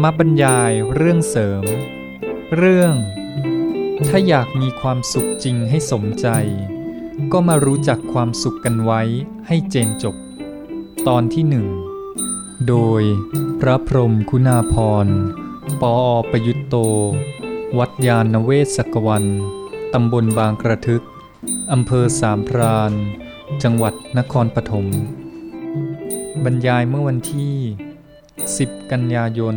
รมบรรยายเรื่องเสริม เรื่อง ถ้าอยากมีความสุขจริงให้สมใจ ก็มารู้จักความสุขกันไว้ให้เจนจบ ตอนที่หนึ่ง โดยพระพรหมคุณาพร ปออประยุตโต วัดยาณเวศกวัน ตำบลบางกระทึก อำเภอสามพราน จังหวัดนครปฐม บรรยายเมื่อวันที่ 10 กันยายน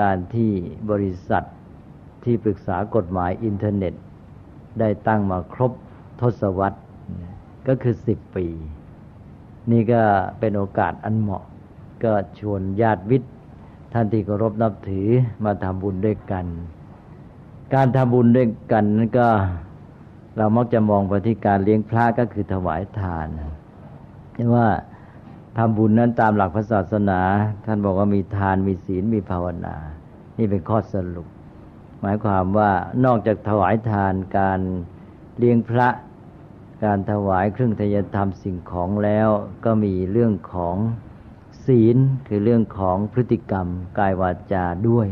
การที่บริษัทที่ปรึกษากฎหมายอินเทอร์เน็ต ได้ตั้งมาครบทศวรรษก็คือสิบปี นี่ก็เป็นโอกาสอันเหมาะ ก็ชวนญาติวิทย์ท่านที่เคารพนับถือมาทำบุญด้วยกัน การทำบุญด้วยกันนั้นก็เรามักจะมองไปที่การเลี้ยงพระก็คือถวายทานว่า ทำบุญนั้นตามหลักพระศาสนา ท่านบอกว่ามีทานมีศีลมีภาวนา นี่เป็นข้อสรุป หมายความว่านอกจากถวายทานการเลี้ยงพระการถวายเครื่องทยธรรมสิ่งของแล้ว ก็มีเรื่องของศีลคือเรื่องของพฤติกรรมกายวาจาด้วย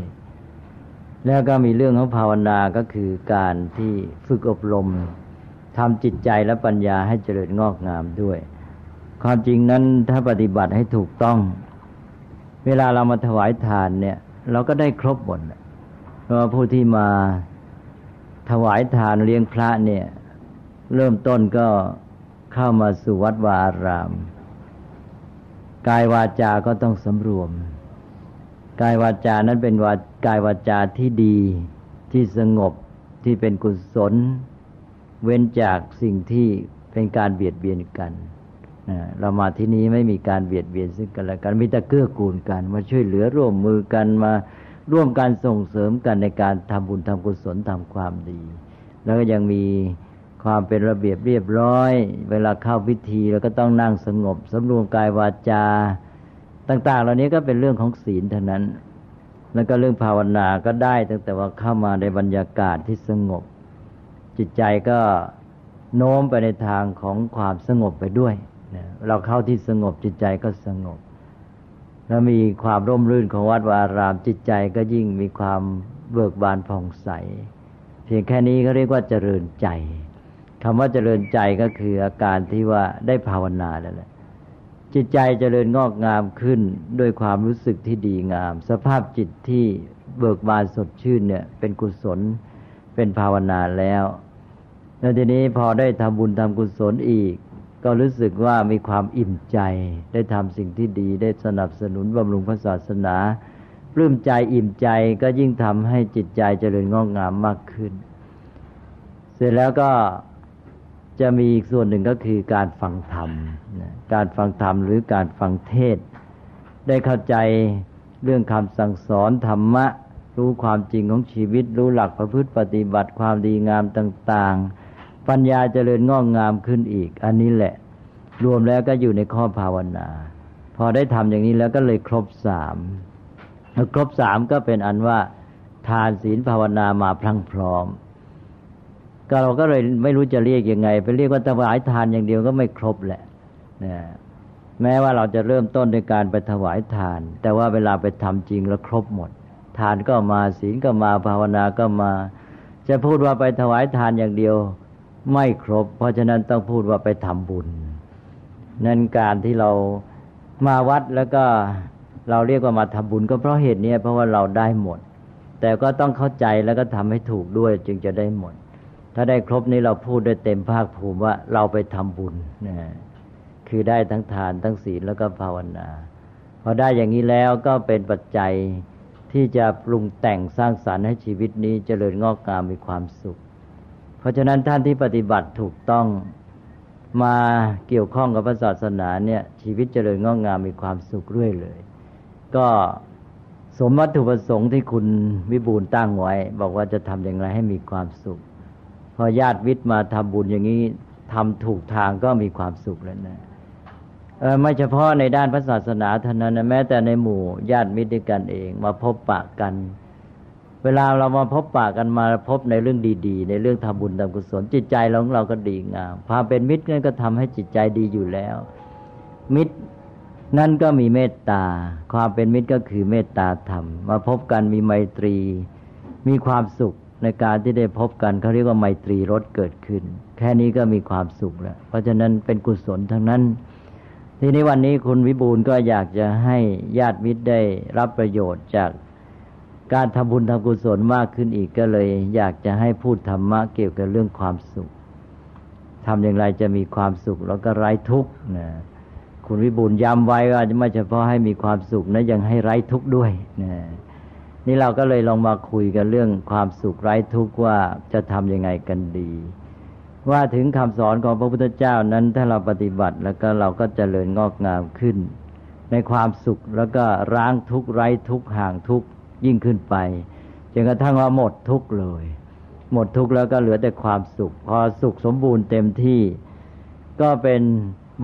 แล้วก็มีเรื่องของภาวนาก็คือการที่ฝึกอบรมทำจิตใจและปัญญาให้เจริญงอกงามด้วย ความจริงนั้นถ้าปฏิบัติให้ถูกต้อง เวลาเรามาถวายทานเนี่ย เราก็ได้ครบหมดเพราะว่าผู้ที่มาถวายทานเลี้ยงพระเนี่ย เริ่มต้นก็เข้ามาสู่วัดวาอาราม กายวาจาก็ต้องสำรวม กายวาจานั้นเป็นวากายวาจาที่ดีที่สงบที่เป็นกุศล เว้นจากสิ่งที่เป็นการเบียดเบียนกัน เรามาที่นี้ไม่มีการเบียดเบียนซึ่งกันและกันมีแต่เกื้อกูลกัน มาช่วยเหลือร่วมมือกันมาร่วมกันส่งเสริมกันในการทำบุญทำกุศลทำความดี แล้วก็ยังมีความเป็นระเบียบเรียบร้อย เวลาเข้าพิธีเราก็ต้องนั่งสงบสำรวมกายวาจา ต่าง ๆ เหล่านี้ก็เป็นเรื่องของศีลเท่านั้น แล้วก็เรื่องภาวนาก็ได้ตั้งแต่ว่าเข้ามาในบรรยากาศที่สงบ จิตใจก็โน้มไปในทางของความสงบไปด้วย เราเข้าที่สงบจิตใจก็สงบ แล้วมีความร่มรื่นของวัดวาอารามจิตใจก็ยิ่งมีความเบิกบานผ่องใส เพียงแค่นี้ก็เรียกว่าเจริญใจคำว่าเจริญใจก็คืออาการที่ว่าได้ภาวนาแล้วแหละจิตใจเจริญงอกงามขึ้นด้วยความรู้สึกที่ดีงาม สภาพจิตที่เบิกบานสดชื่นเนี่ย เป็นกุศลเป็นภาวนาแล้ว แล้วทีนี้พอได้ทำบุญทำกุศลอีก ก็รู้สึกว่ามีความอิ่มใจ ได้ทำสิ่งที่ดีได้สนับสนุนบำรุงพระศาสนาปลื้มใจอิ่มใจก็ยิ่งทำให้จิตใจเจริญงอกงามมากขึ้น เสร็จแล้วก็จะมีอีกส่วนหนึ่งก็คือการฟังธรรม การฟังธรรมหรือการฟังเทศ ได้เข้าใจเรื่องคำสั่งสอนธรรมะ รู้ความจริงของชีวิต รู้หลักประพฤติปฏิบัติความดีงามต่าง ๆ ปัญญาเจริญงอกงามขึ้นอีก อันนี้แหละ รวมแล้วก็อยู่ในข้อภาวนา พอได้ทำอย่างนี้แล้วก็เลยครบสามครบสามก็เป็นอันว่า ทานศีลภาวนามาพลังพร้อม ก็เราก็เลยไม่รู้จะเรียกยังไง ไปเรียกว่าถวายทานอย่างเดียวก็ไม่ครบแหละนะแม้ว่าเราจะเริ่มต้นในการไปถวายทาน แต่ว่าเวลาไปทำจริงแล้วครบหมด ทานก็มาศีลก็มาภาวนาก็มา จะพูดว่าไปถวายทานอย่างเดียว ไม่ครบ เพราะฉะนั้นต้องพูดว่าไปทำบุญ นั่นการที่เรามาวัดแล้วก็เราเรียกว่ามาทำบุญก็เพราะเหตุนี้เพราะว่าเราได้หมด แต่ก็ต้องเข้าใจแล้วก็ทำให้ถูกด้วยจึงจะได้หมด ถ้าได้ครบนี้เราพูดได้เต็มภาคภูมิว่าเราไปทำบุญนะคือได้ทั้งทานทั้งศีลแล้วก็ภาวนาพอได้อย่างนี้แล้วก็เป็นปัจจัยที่จะปรุงแต่งสร้างสารรค์ให้ชีวิตนี้เจริญงอกงามมีความสุข เพราะฉะนั้นท่านที่ปฏิบัติถูกต้องมาเกี่ยวข้องกับพระศาสนาเนี่ยชีวิตเจริญงอกงามมีความสุขเรื่อยเลย ก็สมวัตถุประสงค์ที่คุณวิบูลตั้งไว้ บอกว่าจะทำอย่างไรให้มีความสุข พอญาติวิทย์มาทำบุญอย่างนี้ทำถูกทางก็มีความสุขแล้วนะไม่เฉพาะในด้านพระศาสนาเท่านั้นนะแม้แต่ในหมู่ญาติมิตรด้วยกันเอง มาพบปะกัน เวลาเรามาพบปะกันมาพบในเรื่องดี ๆ ในเรื่องทำบุญทำกุศลจิตใจเราของเราก็ดีงามความเป็นมิตรนั่นก็ทำให้จิตใจดีอยู่แล้ว มิตรนั่นก็มีเมตตา ความเป็นมิตรก็คือเมตตาธรรม มาพบกันมีไมตรี มีความสุขในการที่ได้พบกันเขาเรียกว่าไมตรีรสเกิดขึ้น แค่นี้ก็มีความสุขแล้ว เพราะฉะนั้นเป็นกุศลทั้งนั้น ทีนี้วันนี้คุณวิบูลก็อยากจะให้ญาติมิตรได้รับประโยชน์จาก การทำบุญทำกุศลมากขึ้นอีกก็เลย อยากจะให้พูดธรรมะเกี่ยวกับเรื่องความสุขทำอย่างไรจะมีความสุขแล้วก็ไร้ทุกข์นะคุณวิบูลย้ำไว้ว่าไม่เฉพาะให้มีความสุขนะยังให้ไร้ทุกข์ด้วยนะนี่เราก็เลยลองมาคุยกันเรื่องความสุขไร้ทุกข์ว่าจะทำยังไงกันดี ว่าถึงคำสอนของพระพุทธเจ้านั้นถ้าเราปฏิบัติแล้วก็เราก็จเจริญงอกงามขึ้น ในความสุขแล้วก็ร้างทุกข์ไร้ทุกข์ห่างทุกข์ ยิ่งขึ้นไปจนกระทั่งว่าหมดทุกข์เลย หมดทุกข์แล้วก็เหลือแต่ความสุข พอสุขสมบูรณ์เต็มที่ก็เป็น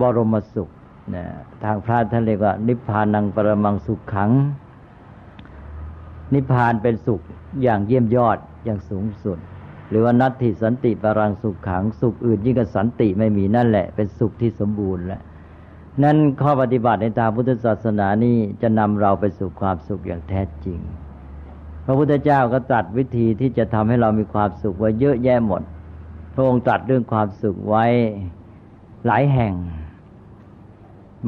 บรมสุขนะทางพระท่านเรียกว่า นิพพานังปรมังสุขขัง นิพพานเป็นสุขอย่างเยี่ยมยอดอย่างสูงสุด หรือว่านัตถิสันติปรังสุขขัง สุขอื่นยิ่งกับสันติไม่มีนั่นแหละ เป็นสุขที่สมบูรณ์แล้วนั้นข้อปฏิบัติในทางพุทธศาสนานี้จะนำเราไปสู่ความสุขอย่างแท้จริง พระพุทธเจ้าก็ตรัสวิธีที่จะทำให้เรามีความสุขไว้เยอะแยะหมด พระองค์ตรัสเรื่องความสุขไว้หลายแห่ง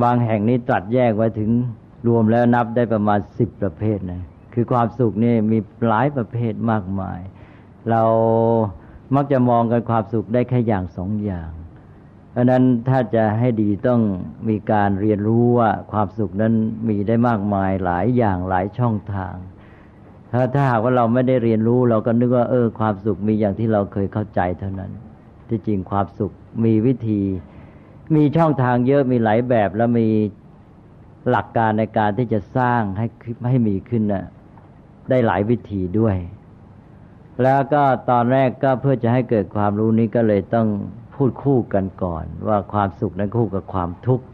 บางแห่งนี้ตรัสแยกไว้ถึงรวมแล้วนับได้ประมาณสิบประเภทนะคือความสุขนี่มีหลายประเภทมากมาย เรามักจะมองกันความสุขได้แค่อย่างสองอย่างเพราะนั้นถ้าจะให้ดีต้องมีการเรียนรู้ว่าความสุขนั้นมีได้มากมายหลายอย่างหลายช่องทาง ถ้าถ้าหากว่าเราไม่ได้เรียนรู้เราก็นึกว่าเออ ความสุขมีอย่างที่เราเคยเข้าใจเท่านั้น ที่จริงความสุขมีวิธี มีช่องทางเยอะมีหลายแบบแล้วมีหลักการในการที่จะสร้างให้ให้มีขึ้นนะได้หลายวิธีด้วย แล้วก็ตอนแรกก็เพื่อจะให้เกิดความรู้นี้ก็เลยต้องพูดคู่กันก่อน ว่าความสุขนั้นคู่กับความทุกข์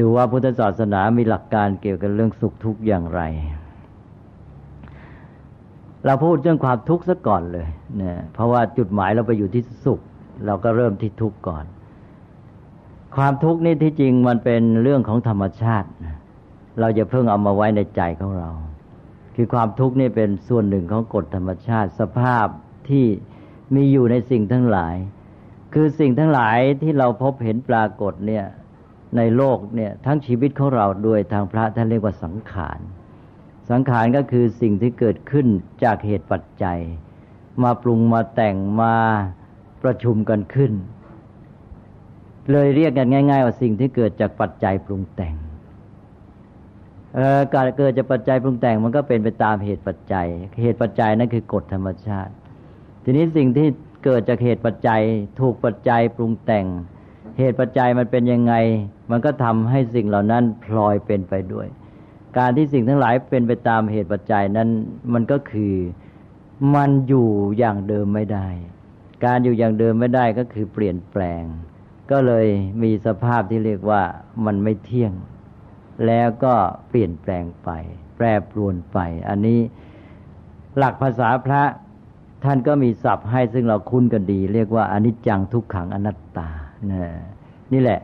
ดูว่าพุทธศาสนามีหลักการเกี่ยวกับเรื่องสุขทุกข์อย่างไร เราพูดเรื่องความทุกข์ซะก่อนเลยเนี่ยเพราะว่าจุดหมายเราไปอยู่ที่สุข เราก็เริ่มที่ทุกข์ก่อน ความทุกข์นี่ที่จริงมันเป็นเรื่องของธรรมชาติ เราจะเพิ่งเอามาไว้ในใจของเรา คือความทุกข์นี่เป็นส่วนหนึ่งของกฎธรรมชาติ สภาพที่มีอยู่ในสิ่งทั้งหลาย คือสิ่งทั้งหลายที่เราพบเห็นปรากฏเนี่ยในโลกเนี่ยทั้งชีวิตของเราด้วยทางพระท่านเรียกว่าสังขาร สังขารก็คือสิ่งที่เกิดขึ้นจากเหตุปัจจัย มาปรุงมาแต่งมาประชุมกันขึ้น เลยเรียกกันง่าย ๆ ว่าสิ่งที่เกิดจากปัจจัยปรุงแต่งการเกิดจากปัจจัยปรุงแต่งมันก็เป็นไปตามเหตุปัจจัย เหตุปัจจัยนั่นคือกฎธรรมชาติ ทีนี้สิ่งที่เกิดจากเหตุปัจจัย ถูกปัจจัยปรุงแต่ง เหตุปัจจัยมันเป็นยังไง มันก็ทำให้สิ่งเหล่านั้นพลอยเป็นไปด้วย การที่สิ่งทั้งหลายเป็นไปตามเหตุปัจจัยนั้น มันก็คือมันอยู่อย่างเดิมไม่ได้ การอยู่อย่างเดิมไม่ได้ก็คือเปลี่ยนแปลง ก็เลยมีสภาพที่เรียกว่ามันไม่เที่ยง แล้วก็เปลี่ยนแปลงไป แปรปรวนไป อันนี้หลักภาษาพระท่านก็มีศัพท์ให้ซึ่งเราคุ้นกันดี เรียกว่าอนิจจังทุกขังอนัตตา นี่แหละ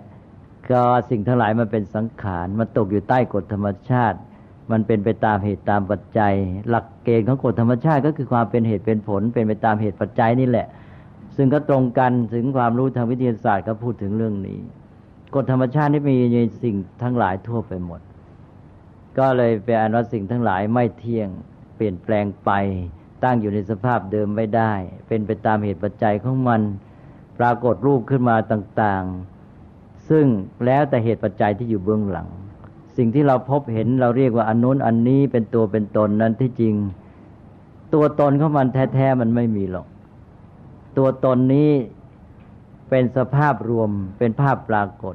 ก็สิ่งทั้งหลายมันเป็นสังขาร มันตกอยู่ใต้กฎธรรมชาติ มันเป็นไปตามเหตุตามปัจจัย หลักเกณฑ์ของกฎธรรมชาติก็คือความเป็นเหตุเป็นผล เป็นไปตามเหตุปัจจัยนี่แหละ ซึ่งก็ตรงกันถึงความรู้ทางวิทยาศาสตร์ก็พูดถึงเรื่องนี้ กฎธรรมชาตินี่มีในสิ่งทั้งหลายทั่วไปหมด ก็เลยเป็นอันว่าสิ่งทั้งหลายไม่เที่ยง เปลี่ยนแปลงไป ตั้งอยู่ในสภาพเดิมไม่ได้ เป็นไปตามเหตุปัจจัยของมัน ปรากฏรูปขึ้นมาต่างๆ ซึ่งแล้วแต่เหตุปัจจัยที่อยู่เบื้องหลัง สิ่งที่เราพบเห็นเราเรียกว่าอันนู้นอันนี้เป็นตัวเป็นตนนั้นที่จริง ตัวตนของมันแท้ๆมันไม่มีหรอก ตัวตนนี้เป็นสภาพรวมเป็นภาพปรากฏ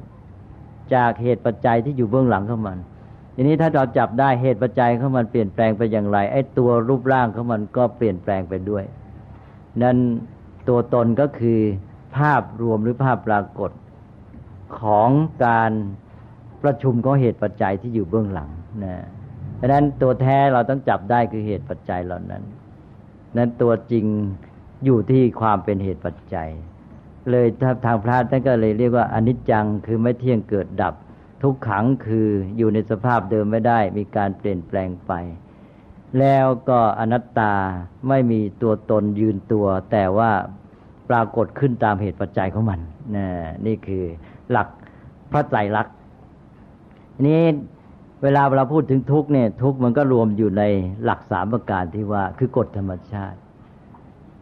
จากเหตุปัจจัยที่อยู่เบื้องหลังของมันทีนี้ถ้าเราจับได้เหตุปัจจัยของมันเปลี่ยนแปลงไปอย่างไรไอ้ตัวรูปร่างของมันก็เปลี่ยนแปลงไปด้วย นั้นตัวตนก็คือภาพรวมหรือภาพปรากฏ ของการประชุมของเหตุปัจจัยที่อยู่เบื้องหลังนะดังนั้นตัวแท้เราต้องจับได้คือเหตุปัจจัยเหล่านั้น นั้นตัวจริงอยู่ที่ความเป็นเหตุปัจจัย เลยทางพระท่านก็เลยเรียกว่าอนิจจังคือไม่เที่ยงเกิดดับ ทุกขังคืออยู่ในสภาพเดิมไม่ได้ มีการเปลี่ยนแปลงไป แล้วก็อนัตตาไม่มีตัวตนยืนตัว แต่ว่าปรากฏขึ้นตามเหตุปัจจัยของมันนะนี่คือ หลักพระไตรลักษณ์นี้เวลาเราพูดถึงทุกเนี่ยทุกมันก็รวมอยู่ในหลักสามประการที่ว่าคือกฎธรรมชาติ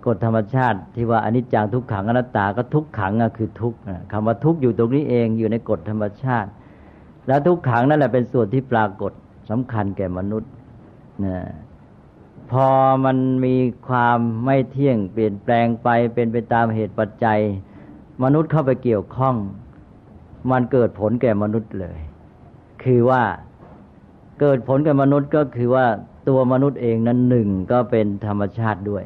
กฎธรรมชาติที่ว่าอนิจจังทุกขังอนัตตาก็ทุกขังก็คือทุกคำว่าทุกอยู่ตรงนี้เองอยู่ในกฎธรรมชาติ แล้วทุกขังนั่นแหละเป็นส่วนที่ปรากฏสำคัญแก่มนุษย์นะพอมันมีความไม่เที่ยงเปลี่ยนแปลงไปเป็นไปตามเหตุปัจจัย มนุษย์เข้าไปเกี่ยวข้อง มันเกิดผลแก่มนุษย์เลย คือว่าเกิดผลแก่มนุษย์ก็คือว่าตัวมนุษย์เองนั้นหนึ่งก็เป็นธรรมชาติด้วย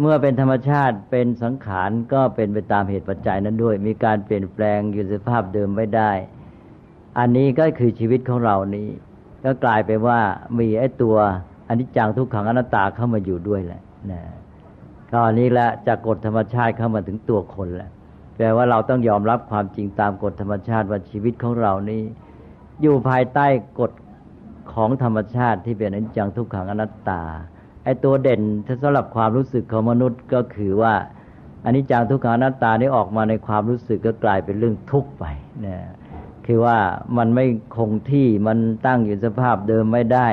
เมื่อเป็นธรรมชาติเป็นสังขารก็เป็นไปตามเหตุปัจจัยนั้นด้วย มีการเปลี่ยนแปลงอยู่สภาพเดิมไม่ได้ อันนี้ก็คือชีวิตของเรานี้ ก็กลายเป็นว่ามีไอ้ตัวอนิจจังทุกขังอนัตตาเข้ามาอยู่ด้วยแหละนะตอนนี้แหละจากกฎธรรมชาติเข้ามาถึงตัวคนแหละ แปลว่าเราต้องยอมรับความจริงตามกฎธรรมชาติว่าชีวิตของเรานี้ อยู่ภายใต้กฎของธรรมชาติที่เป็นอนิจจังทุกขังอนัตตาไอ้ตัวเด่นสำหรับความรู้สึกของมนุษย์ก็คือว่าอันนี้จังทุกขานัตตานี้ออกมาในความรู้สึกก็กลายเป็นเรื่องทุกข์ไปนะคือว่ามันไม่คงที่มันตั้งอยู่สภาพเดิมไม่ได้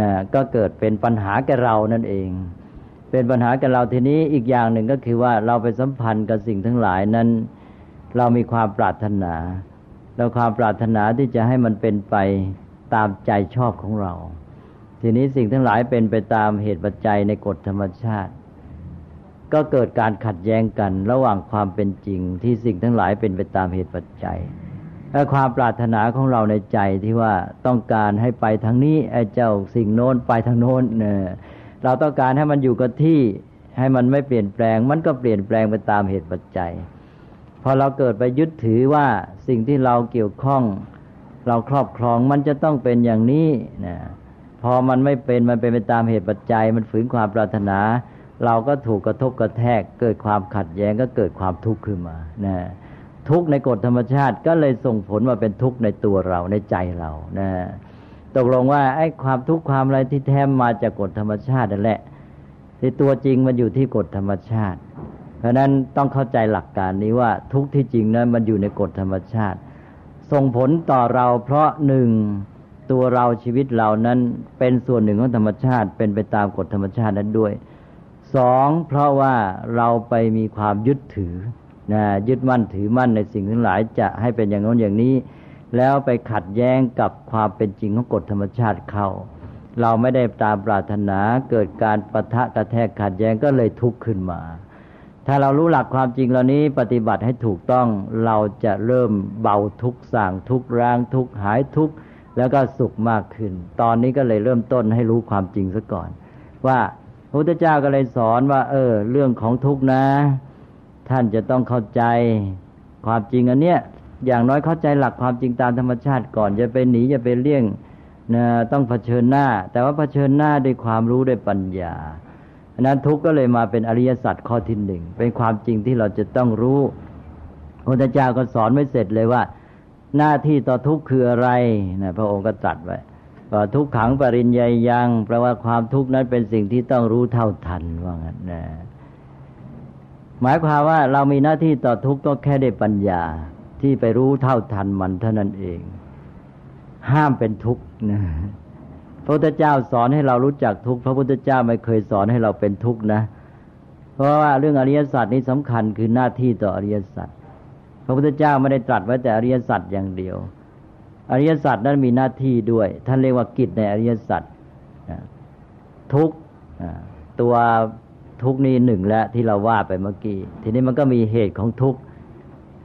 นะก็เกิดเป็นปัญหาแก่เรานั่นเอง เป็นปัญหาแก่เราทีนี้อีกอย่างหนึ่งก็คือว่าเราไปสัมพันธ์กับสิ่งทั้งหลายนั้น เรามีความปรารถนา เราความปรารถนาที่จะให้มันเป็นไปตามใจชอบของเรา ทีนี้สิ่งทั้งหลายเป็นไปตามเหตุปัจจัยในกฎธรรมชาติ ก็เกิดการขัดแย้งกันระหว่างความเป็นจริง ที่สิ่งทั้งหลายเป็นไปตามเหตุปัจจัยและความปรารถนาของเราในใจที่ว่าต้องการให้ไปทางนี้ไอ้เจ้าสิ่งโน้นไปทางโน้นเนี่ย เราต้องการให้มันอยู่กับที่ ให้มันไม่เปลี่ยนแปลง มันก็เปลี่ยนแปลงไปตามเหตุปัจจัย พอเราเกิดไปยึดถือว่าสิ่งที่เราเกี่ยวข้อง เราครอบครองมันจะต้องเป็นอย่างนี้นะพอมันไม่เป็นมันเป็นไปตามเหตุปัจจัย มันฝืนความปรารถนา เราก็ถูกกระทบกระแทก เกิดความขัดแย้งก็เกิดความทุกข์ขึ้นมานะทุกข์ในกฎธรรมชาติก็เลยส่งผลมาเป็นทุกข์ในตัวเราในใจเรานะ ตกลงว่าไอ้ความทุกข์ความอะไรที่แท้มาจากกฎธรรมชาตินั่นแหละที่ตัวจริงมันอยู่ที่กฎธรรมชาติ เพราะนั้นต้องเข้าใจหลักการนี้ว่าทุกที่จริงนั้นมันอยู่ในกฎธรรมชาติ ส่งผลต่อเราเพราะหนึ่งตัวเราชีวิตเรานั้นเป็นส่วนหนึ่งของธรรมชาติ เป็นไปตามกฎธรรมชาตินั้นด้วยสองเพราะว่าเราไปมีความยึดถือนะยึดมั่นถือมั่นในสิ่งทั้งหลายจะให้เป็นอย่างนั้นอย่างนี้ แล้วไปขัดแย้งกับความเป็นจริงของกฎธรรมชาติเขาเราไม่ได้ตามปรารถนาเกิดการประทะกระแทกขัดแย้งก็เลยทุกข์ขึ้นมา ถ้าเรารู้หลักความจริงเหล่านี้ปฏิบัติให้ถูกต้องเราจะเริ่มเบาทุกข์สั่งทุกข์ร่างทุกข์หายทุกข์แล้วก็สุขมากขึ้น ตอนนี้ก็เลยเริ่มต้นให้รู้ความจริงซะก่อน ว่าพระพุทธเจ้าก็เลยสอนว่า เออ เรื่องของทุกข์นะ ท่านจะต้องเข้าใจความจริงอันเนี้ย อย่างน้อยเข้าใจหลักความจริงตามธรรมชาติก่อนจะไปหนีจะไปเลี่ยงนะต้องเผชิญหน้า แต่ว่าเผชิญหน้าด้วยความรู้ด้วยปัญญาอันนั้นทุกก็เลยมาเป็นอริยสัจข้อที่หนึ่งเป็นความจริงที่เราจะต้องรู้พระเจ้าก็สอนไว้เสร็จเลยว่า หน้าที่ต่อทุกข์คืออะไรนะพระองค์ก็ตรัสไว้ว่าทุกขังปริญญายังแปลว่าความทุกข์นั้นเป็นสิ่งที่ต้องรู้เท่าทันว่างั้นนะหมายความว่าเรามีหน้าที่ต่อทุกข์ก็แค่ได้ปัญญา ที่ไปรู้เท่าทันมันเท่านั้นเอง ห้ามเป็นทุกข์นะพระพุทธเจ้าสอนให้เรารู้จักทุกข์พระพุทธเจ้าไม่เคยสอนให้เราเป็นทุกข์นะ เพราะว่าเรื่องอริยสัจนี้สำคัญคือหน้าที่ต่ออริยสัจพระพุทธเจ้าไม่ได้ตรัสไว้แต่อริยสัจอย่างเดียว อริยสัจนั้นมีหน้าที่ด้วย ท่านเรียกว่ากิจในอริยสัจทุกตัวทุกนี้หนึ่งแล้วที่เราว่าไปเมื่อกี้ ทีนี้มันก็มีเหตุของทุก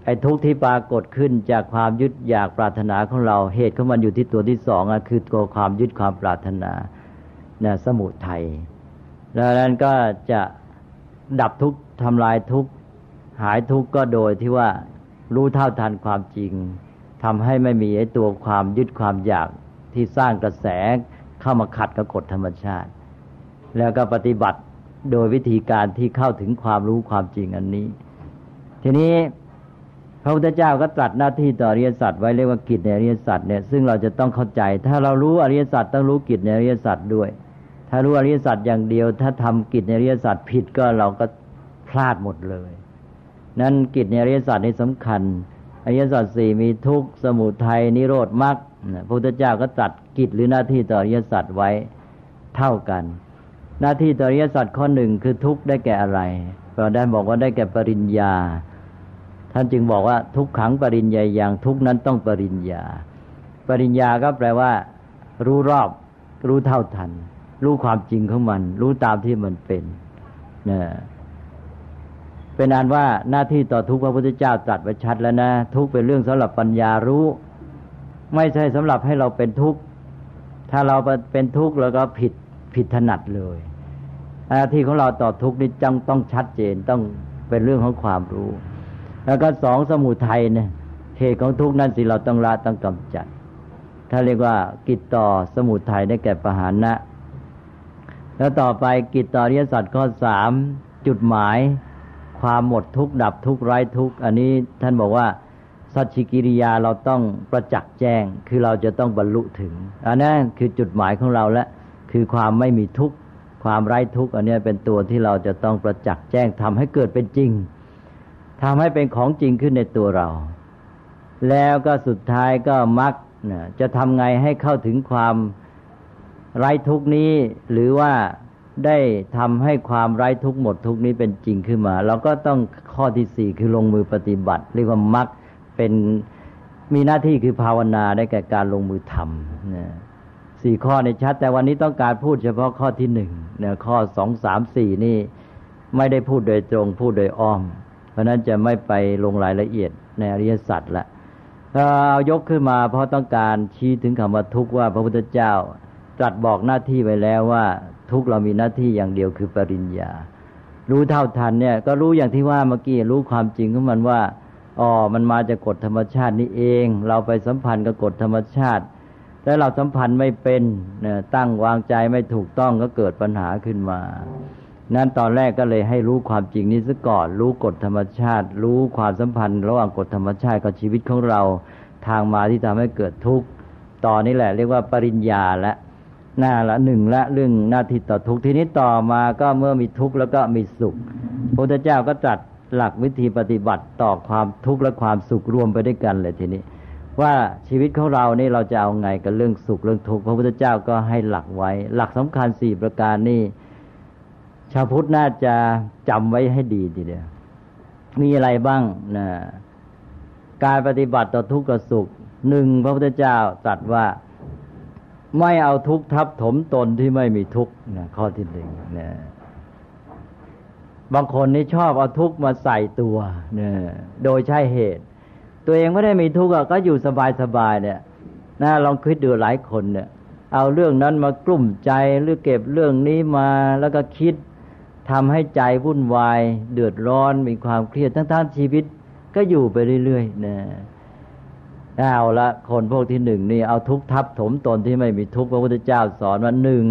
ไอ้ทุกข์ที่ปรากฏขึ้นจากความยึดอยากปรารถนาของเรา เหตุของมันอยู่ที่ตัวที่สองอะคือตัวความยึดความปรารถนานี่ยสมุทัยดังนั้นก็จะดับทุกข์ทำลายทุกข์หายทุกข์ก็โดยที่ว่ารู้เท่าทันความจริงทำให้ไม่มีไอ้ตัวความยึดความอยากที่สร้างกระแสเข้ามาขัดกับกฎธรรมชาติ แล้วก็ปฏิบัติโดยวิธีการที่เข้าถึงความรู้ความจริงอันนี้ ทีนี้ พระพุทธเจ้าก็ตรัสหน้าที่ต่ออริยสัจไว้เรียกว่ากิจในอริยสัจเนี่ยซึ่งเราจะต้องเข้าใจ ถ้าเรารู้อริยสัจต้องรู้กิจในอริยสัจด้วย ถ้ารู้อริยสัจอย่างเดียว ถ้าทำกิจในอริยสัจผิดก็เราก็พลาดหมดเลย นั้นกิจในอริยสัจนี่สำคัญอริยสัจสี่มีทุกข์สมุทัยนิโรธมรรคพระพุทธเจ้าก็ตัดกิจหรือหน้าที่ต่ออริยสัจไว้เท่ากัน หน้าที่ต่ออริยสัจข้อหนึ่งคือทุกข์ได้แก่อะไรเราได้บอกว่าได้แก่ปริญญา ท่านจึงบอกว่าทุกขังปริญญาอย่างทุกนั้นต้องปริญญา ปริญญาก็แปลว่า รู้รอบ รู้เท่าทัน รู้ความจริงของมัน รู้ตามที่มันเป็นนะเป็นอันว่าหน้าที่ต่อทุกพระพุทธเจ้าตรัสไว้ชัดแล้วนะ ทุกเป็นเรื่องสำหรับปัญญารู้ ไม่ใช่สำหรับให้เราเป็นทุกข์ถ้าเราเป็นทุกข์แล้วก็ผิดผิดถนัดเลยหน้าที่ของเราต่อทุกข์นี่จังต้องชัดเจนต้องเป็นเรื่องของความรู้ แล้วก็สองสมุทัยเนี่ยเหตุของทุกข์นั้นสิเราต้องละต้องกำจัด ถ้าเรียกว่ากิจต่อสมุทัยได้แก่ปหานะ แล้วต่อไปกิจต่อริยสัตว์ข้อสามจุดหมายความหมดทุกข์ดับทุกข์ไร้ทุกข์อันนี้ท่านบอกว่าสัจฉิกิริยาเราต้องประจักษ์แจ้ง คือเราจะต้องบรรลุถึง อันนั้นคือจุดหมายของเราและคือความไม่มีทุกข์ความไร้ทุกข์อันนี้เป็นตัวที่เราจะต้องประจักษ์แจ้งทำให้เกิดเป็นจริง ทำให้เป็นของจริงขึ้นในตัวเรา แล้วก็สุดท้ายก็มักจะทำไงให้เข้าถึงความไร้ทุกนี้ หรือว่าได้ทำให้ความไร้ทุกหมดทุกนี้เป็นจริงขึ้นมา เราก็ต้องข้อที่สี่คือลงมือปฏิบัติ เรียกว่ามักเป็นมีหน้าที่คือภาวนาได้แก่การลงมือทำนะสี่ข้อในชัด แต่วันนี้ต้องการพูดเฉพาะข้อที่หนึ่งข้อสองสามสี่นี่ไม่ได้พูดโดยตรงพูดโดยอ้อม ราะนั้นจะไม่ไปลงรายละเอียดในอริยสัจละถ้าเอายกขึ้นมาเพราะต้องการชี้ถึงคำว่าทุกข์ว่าพระพุทธเจ้าตรัสบอกหน้าที่ไว้แล้วว่าทุกเรามีหน้าที่อย่างเดียวคือปริญญา รู้เท่าทันเนี่ย ก็รู้อย่างที่ว่าเมื่อกี้รู้ความจริงของมันว่าอ๋อมันมาจากกฎธรรมชาตินี้เอง เราไปสัมพันธ์กับกฎธรรมชาติแต่เราสัมพันธ์ไม่เป็นเนี่ยตั้งวางใจไม่ถูกต้องก็เกิดปัญหาขึ้นมา นั้นตอนแรกก็เลยให้รู้ความจริงนี้ซะก่อน รู้กฎธรรมชาติ รู้ความสัมพันธ์ ระหว่างกฎธรรมชาติกับชีวิตของเราทางมาที่ทำให้เกิดทุกข์ตอนนี้แหละเรียกว่าปริญญาละหน้าละหนึ่งละเรื่องหน้าที่ต่อทุกข์ทีนี้ต่อมาก็เมื่อมีทุกข์แล้วก็มีสุขพระพุทธเจ้าก็จัดหลักวิธีปฏิบัติต่อความทุกข์และความสุขรวมไปด้วยกันเลยทีนี้ ว่าชีวิตของเรานี่เราจะเอาไงกับเรื่องสุขเรื่องทุกข์พระพุทธเจ้าก็ให้หลักไว้ หลักสำคัญสี่ประการนี่ ชาวพุทธน่าจะจำไว้ให้ดีทีเดียว มีอะไรบ้างนะการปฏิบัติต่อทุกข์กับสุขหนึ่งพระพุทธเจ้าตรัสว่าไม่เอาทุกขทับถมตนที่ไม่มีทุกข์นะข้อที่หนึ่งนะบางคนนี่ชอบเอาทุกข์มาใส่ตัวเนี่ยโดยใช่เหตุ ตัวเองไม่ได้มีทุกข์ก็อยู่สบายๆเนี่ยนะลองคิดดูหลายคนเนี่ย เอาเรื่องนั้นมากลุ่มใจหรือเก็บเรื่องนี้มาแล้วก็คิด ทำให้ใจวุ่นวาย เดือดร้อนมีความเครียดทั้งๆชีวิตก็อยู่ไปเรื่อยๆนะเอาละคนพวกที่หนึ่งนี่เอาทุกทับถมตนที่ไม่มีทุกพระพุทธเจ้าสอนว่าหนึ่ง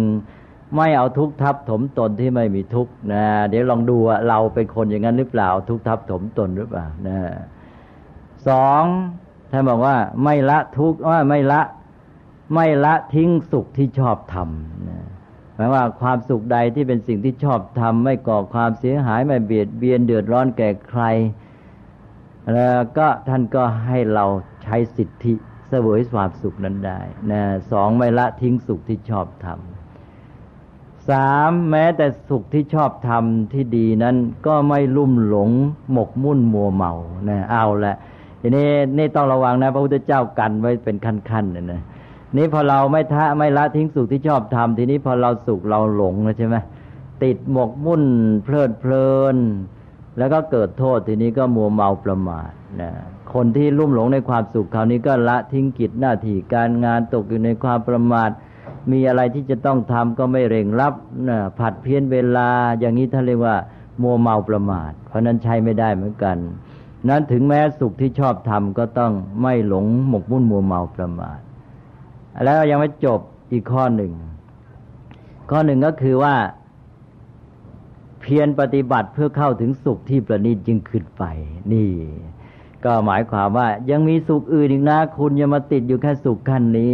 ไม่เอาทุกทับถมตนที่ไม่มีทุกนะเดี๋ยวลองดูว่าเราเป็นคนอย่างนั้นหรือเปล่า ทุกทับถมตนหรือเปล่านะสองท่านบอกว่าไม่ละทุกว่าไม่ละไม่ละทิ้งสุขที่ชอบทำนะ มายว่าความสุขใดที่เป็นสิ่งที่ชอบทำไม่ก่อความเสียหายไม่เบียดเบียนเดือดร้อนแก่ใคร แล้วก็ท่านก็ให้เราใช้สิทธิเสวยความสุขนั้นได้นะสองไม่ละทิ้งสุขที่ชอบทำสามแม้แต่สุขที่ชอบทำที่ดีนั้น ก็ไม่ลุ่มหลงหมกมุ่นมัวเมานะเอาละทีนี้นี่ต้องระวังนะ พระพุทธเจ้ากันไว้เป็นขั้นๆนะนะ นี่พอเราไม่ทะไม่ละทิ้งสุขที่ชอบทำทีนี้พอเราสุขเราหลงนะใช่ไหมติดหมกมุ่นเพลิดเพลิน แล้วก็เกิดโทษทีนี้ก็มัวเมาประมาทนะคนที่ลุ่มหลงในความสุขคราวนี้ก็ละทิ้งกิจหน้าที่การงานตกอยู่ในความประมาทมีอะไรที่จะต้องทำก็ไม่เร่งรับนะผัดเพี้ยนเวลา อย่างนี้ท่านเรียกว่า มัวเมาประมาท เพราะนั้นใช้ไม่ได้เหมือนกัน นั้นถึงแม้สุขที่ชอบทำก็ต้องไม่หลงหมกมุ่นมัวเมาประมาท แล้วยังไม่จบอีกข้อหนึ่ง ข้อหนึ่งก็คือว่า เพียรปฏิบัติเพื่อเข้าถึงสุขที่ประณีตยิ่งขึ้นไป นี่ ก็หมายความว่ายังมีสุขอื่นอีกนะ คุณอย่ามาติดอยู่แค่สุขขั้นนี้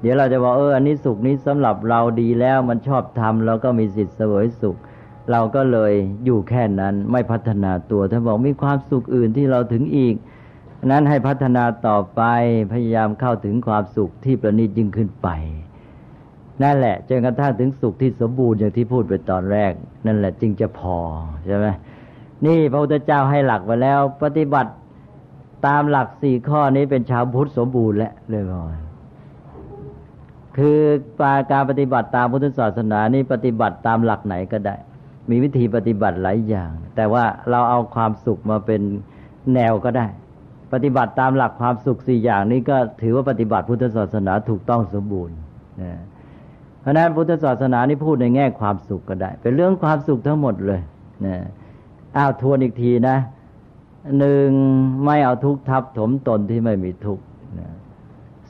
เดี๋ยวเราจะบอกเอออันนี้สุขนี้สำหรับเราดีแล้วมันชอบทำเราก็มีสิทธิ์เสวยสุข เราก็เลยอยู่แค่นั้นไม่พัฒนาตัวถ้าบอกมีความสุขอื่นที่เราถึงอีก นั้นให้พัฒนาต่อไปพยายามเข้าถึงความสุขที่ประณีตยิ่งขึ้นไป นั่นแหละจนกระทั่งถึงสุขที่สมบูรณ์อย่างที่พูดไปตอนแรก นั่นแหละจึงจะพอใช่ไหมนี่พระพุทธเจ้าให้หลักไว้แล้ว ปฏิบัติตามหลักสี่ข้อนี้เป็นชาวพุทธสมบูรณ์แล้วเลยพอคือปาการปฏิบัติตามพุทธศาสนานี่ปฏิบัติตามหลักไหนก็ได้ มีวิธีปฏิบัติหลายอย่าง แต่ว่าเราเอาความสุขมาเป็นแนวก็ได้ ปฏิบัติตามหลักความสุขสี่อย่างนี้ก็ถือว่าปฏิบัติพุทธศาสนาถูกต้องสมบูรณ์นะเพราะนั้นพุทธศาสนานี่พูดในแง่ความสุขก็ได้ เป็นเรื่องความสุขทั้งหมดเลยนะอ้าวทวนอีกทีนะหนึ่งไม่เอาทุกข์ทับถมตนที่ไม่มีทุกข์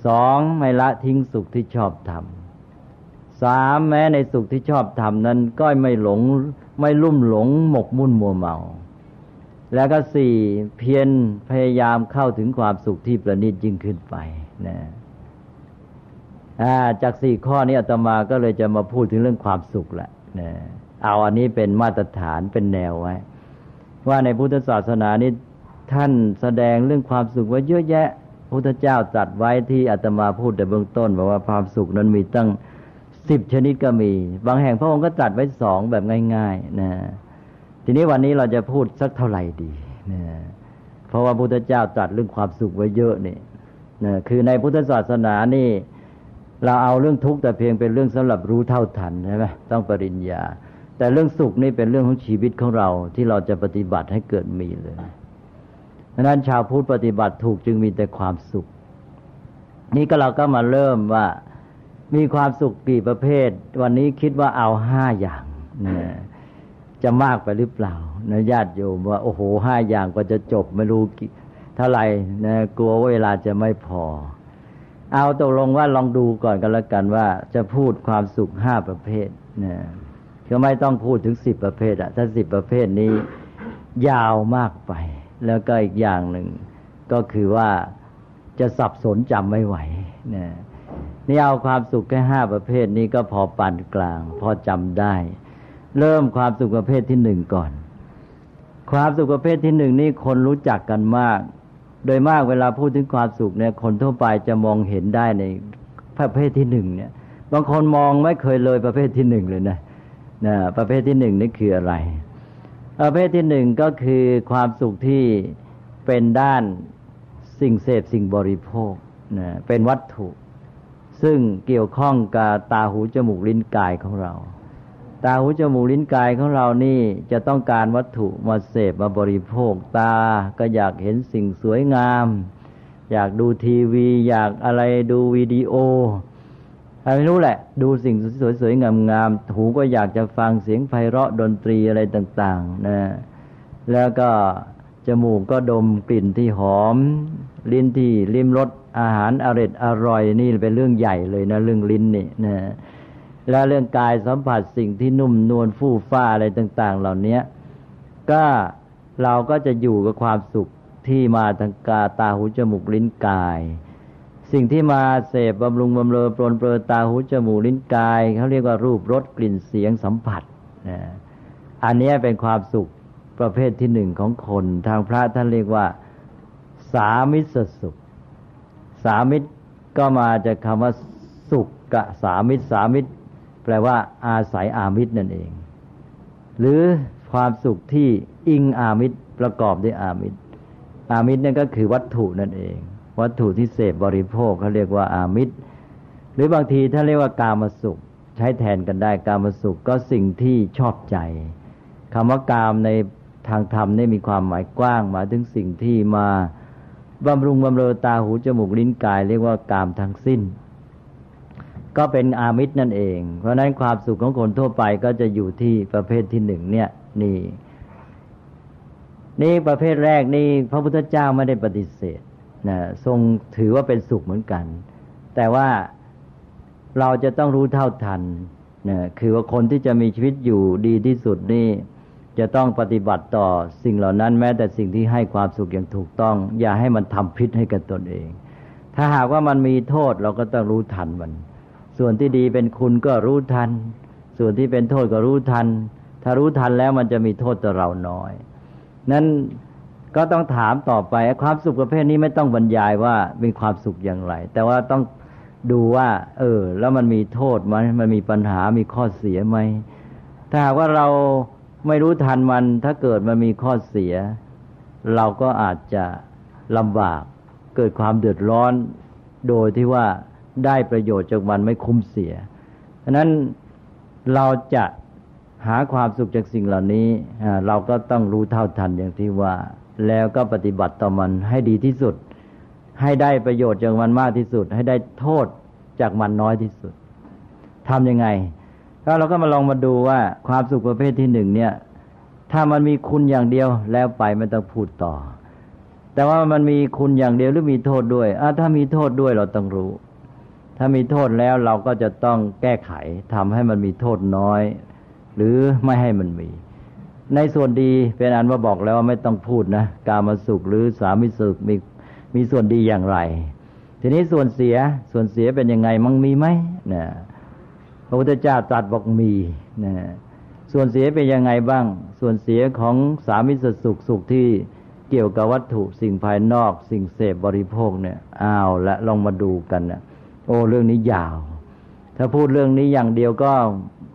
สองไม่ละทิ้งสุขที่ชอบทำสามแม้ในสุขที่ชอบทำนั้นก็ไม่หลงไม่ลุ่มหลงหมกมุ่นมัวเมา แล้วก็สี่เพียรพยายามเข้าถึงความสุขที่ประณีตยิ่งขึ้นไปนะจากสี่ข้อนี้อาตมาก็เลยจะมาพูดถึงเรื่องความสุขแหละนะเอาอันนี้เป็นมาตรฐานเป็นแนวไว้ ว่าในพุทธศาสนานี้ท่านแสดงเรื่องความสุขไว้เยอะแยะ พุทธเจ้าจัดไว้ที่อาตมาพูดแต่เบื้องต้นบอกว่าความสุขนั้นมีตั้งสิบชนิดก็มี บางแห่งพระองค์ก็จัดไว้สองแบบง่าย ๆ นะ ทีนี้วันนี้เราจะพูดสักเท่าไหร่ดีนะเพราะว่าพุทธเจ้าจัดเรื่องความสุขไว้เยอะนี่นะคือในพุทธศาสนานี่ เราเอาเรื่องทุกข์แต่เพียงเป็นเรื่องสำหรับรู้เท่าทันใช่ไหมต้องปริญญา แต่เรื่องสุขนี่เป็นเรื่องของชีวิตของเราที่เราจะปฏิบัติให้เกิดมีเลยดังนั้นชาวพุทธปฏิบัติถูกจึงมีแต่ความสุข นี่ก็เราก็มาเริ่มว่ามีความสุขกี่ประเภท วันนี้คิดว่าเอาห้าอย่างนะ จะมากไปหรือเปล่านะญาติโยมว่า โอ้โหห้าอย่างก็จะจบไม่รู้เท่าไหร่นะกลัวเวลาจะไม่พอ เอาตกลงว่าลองดูก่อนกันละกันว่า จะพูดความสุขห้าประเภทนะก็ไม่ต้องพูดถึงสิบประเภทอะถ้าสิบประเภทนี้ ยาวมากไป แล้วก็อีกอย่างหนึ่ง ก็คือว่าจะสับสนจำไม่ไหวนะนี่เอาความสุขแค่ห้าประเภทนี้ก็พอปานกลาง พอจำได้ เริ่มความสุขประเภทที่หนึ่งก่อน ความสุขประเภทที่หนึ่งนี่คนรู้จักกันมาก โดยมากเวลาพูดถึงความสุขเนี่ยคนทั่วไปจะมองเห็นได้ในประเภทที่หนึ่งเนี่ย บางคนมองไม่เคยเลยประเภทที่หนึ่งเลยนะนะประเภทที่หนึ่งนี่คืออะไร ประเภทที่หนึ่งก็คือความสุขที่เป็นด้านสิ่งเสพสิ่งบริโภคนะเป็นวัตถุ ซึ่งเกี่ยวข้องกับตาหูจมูกลิ้นกายของเรา ตาหูจมูกลิ้นกายของเรานี่จะต้องการวัตถุมาเสพมาบริโภคตาก็อยากเห็นสิ่งสวยงาม อยากดูทีวี อยากอะไรดูวิดีโออะไรไม่รู้แหละ ดูสิ่งสวยๆงามๆหูก็อยากจะฟังเสียงไพเราะดนตรีอะไรต่างๆนะแล้วก็จมูกก็ดมกลิ่นที่หอม ลิ้นที่ลิ้มรสอาหารอร่อยอร่อยนี่เป็นเรื่องใหญ่เลยนะเรื่องลิ้นนี่นะ และเรื่องกายสัมผัสสิ่งที่นุ่มนวลฟู่ฟ้าอะไรต่าง ๆ เหล่านี้ก็เราก็จะอยู่กับความสุขที่มาทางกาตาหูจมูกลิ้นกาย สิ่งที่มาเสพบำรุงบำเรอปลนเปลือตาหูจมูกลิ้นกายเขาเรียกว่ารูปรสกลิ่นเสียงสัมผัสนะอันนี้เป็นความสุขประเภทที่หนึ่งของคนทางพระท่านเรียกว่า สามิสสุข สามิตรก็มาจากคำว่าสุขกะสามิตรสามิตร แปลว่าอาศัยอามิตรนั่นเอง หรือความสุขที่อิงอามิตรประกอบด้วยอามิตร อามิตรนั่นก็คือวัตถุนั่นเอง วัตถุที่เสพบริโภคเขาเรียกว่าอามิตร หรือบางทีถ้าเรียกว่ากามสุข ใช้แทนกันได้กามสุขก็สิ่งที่ชอบใจคำว่ากามในทางธรรมนี่มีความหมายกว้างหมายถึงสิ่งที่มาบำรุงบำเรอตาหูจมูกลิ้นกาย เรียกว่ากามทั้งสิ้น ก็เป็นอามิตรนั่นเอง เพราะนั้นความสุขของคนทั่วไปก็จะอยู่ที่ประเภทที่หนึ่งเนี่ย นี่ นี่ประเภทแรกนี่พระพุทธเจ้าไม่ได้ปฏิเสธนะทรงถือว่าเป็นสุขเหมือนกัน แต่ว่าเราจะต้องรู้เท่าทันนะคือว่าคนที่จะมีชีวิตอยู่ดีที่สุดนี่ จะต้องปฏิบัติต่อสิ่งเหล่านั้นแม้แต่สิ่งที่ให้ความสุขอย่างถูกต้อง อย่าให้มันทำพิษให้กับตนเอง ถ้าหากว่ามันมีโทษเราก็ต้องรู้ทันมัน ส่วนที่ดีเป็นคุณก็รู้ทัน ส่วนที่เป็นโทษก็รู้ทัน ถ้ารู้ทันแล้วมันจะมีโทษต่อเราน้อย นั้นก็ต้องถามต่อไปความสุขประเภทนี้ไม่ต้องบรรยายว่ามีความสุขอย่างไร แต่ว่าต้องดูว่า เออ แล้วมันมีโทษไหมมันมีปัญหามีข้อเสียไหมถ้าหากว่าเราไม่รู้ทันมัน ถ้าเกิดมันมีข้อเสีย เราก็อาจจะลำบากเกิดความเดือดร้อน โดยที่ว่า ได้ประโยชน์จากมันไม่คุ้มเสียฉะนั้นเราจะหาความสุขจากสิ่งเหล่านี้ เราก็ต้องรู้เท่าทันอย่างที่ว่า แล้วก็ปฏิบัติต่อมันให้ดีที่สุด ให้ได้ประโยชน์จากมันมากที่สุด ให้ได้โทษจากมันน้อยที่สุดทำยังไงก็เราก็มาลองมาดูว่าความสุขประเภทที่หนึ่งเนี่ย ถ้ามันมีคุณอย่างเดียวแล้วไปไม่ต้องพูดต่อ แต่ว่ามันมีคุณอย่างเดียวหรือมีโทษด้วยอถ้ามีโทษด้วยเราต้องรู้ ถ้ามีโทษแล้วเราก็จะต้องแก้ไขทำให้มันมีโทษน้อย หรือไม่ให้มันมี ในส่วนดีเป็นอันว่าบอกแล้วว่าไม่ต้องพูดนะการมาสุขหรือสามิสุขมีมีส่วนดีอย่างไร ทีนี้ส่วนเสียส่วนเสียเป็นยังไงมั่งมีไหมนี่ยพระพุทธเจ้าตรัสบอกมีนะส่วนเสียเป็นยังไงบ้าง ส่วนเสียของสามิสสุขสุขที่เกี่ยวกับวัตถุสิ่งภายนอก สิ่งเสพบริโภคเนี่ยอ้าวและลองมาดูกันนะ อ้เรื่องนี้ยาว ถ้าพูดเรื่องนี้อย่างเดียวก็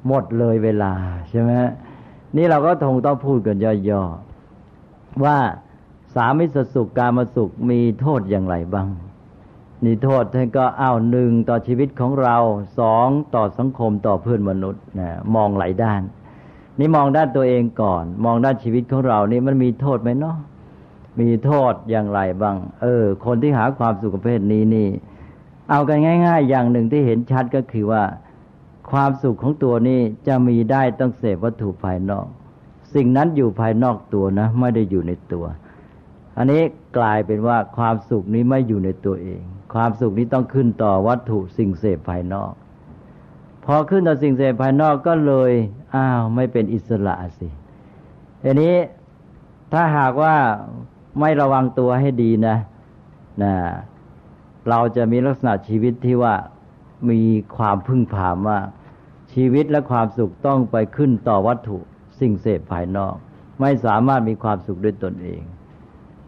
หมดเลยเวลาใช่ไหมนี่เราก็ทงต้องพูดกันย่อๆว่าสามิสสุขการมาสุขมีโทษอย่างไรบ้างนี่โทษท่านก็อ้าวหนึ่งต่อชีวิตของเราสองต่อสังคมต่อเพื่อนมนุษย์นะมองหลายด้าน นี่มองด้านตัวเองก่อน มองด้านชีวิตของเรานี่มันมีโทษไหมเนาะมีโทษอย่างไรบ้าง เออ คนที่หาความสุขประเภทนี้นี่ เอากันง่าย ๆ อย่างหนึ่งที่เห็นชัดก็คือว่า ความสุขของตัวนี้จะมีได้ต้องเสพวัตถุภายนอก สิ่งนั้นอยู่ภายนอกตัวนะ ไม่ได้อยู่ในตัว อันนี้กลายเป็นว่าความสุขนี้ไม่อยู่ในตัวเอง ความสุขนี้ต้องขึ้นต่อวัตถุสิ่งเสพภายนอก พอขึ้นต่อสิ่งเสพภายนอกก็เลยอ้าวไม่เป็นอิสระสิทีนี้ถ้าหากว่าไม่ระวังตัวให้ดีนะนะ เราจะมีลักษณะชีวิตที่ว่ามีความพึ่งพามาก ชีวิตและความสุขต้องไปขึ้นต่อวัตถุสิ่งเสพภายนอก ไม่สามารถมีความสุขด้วยตนเอง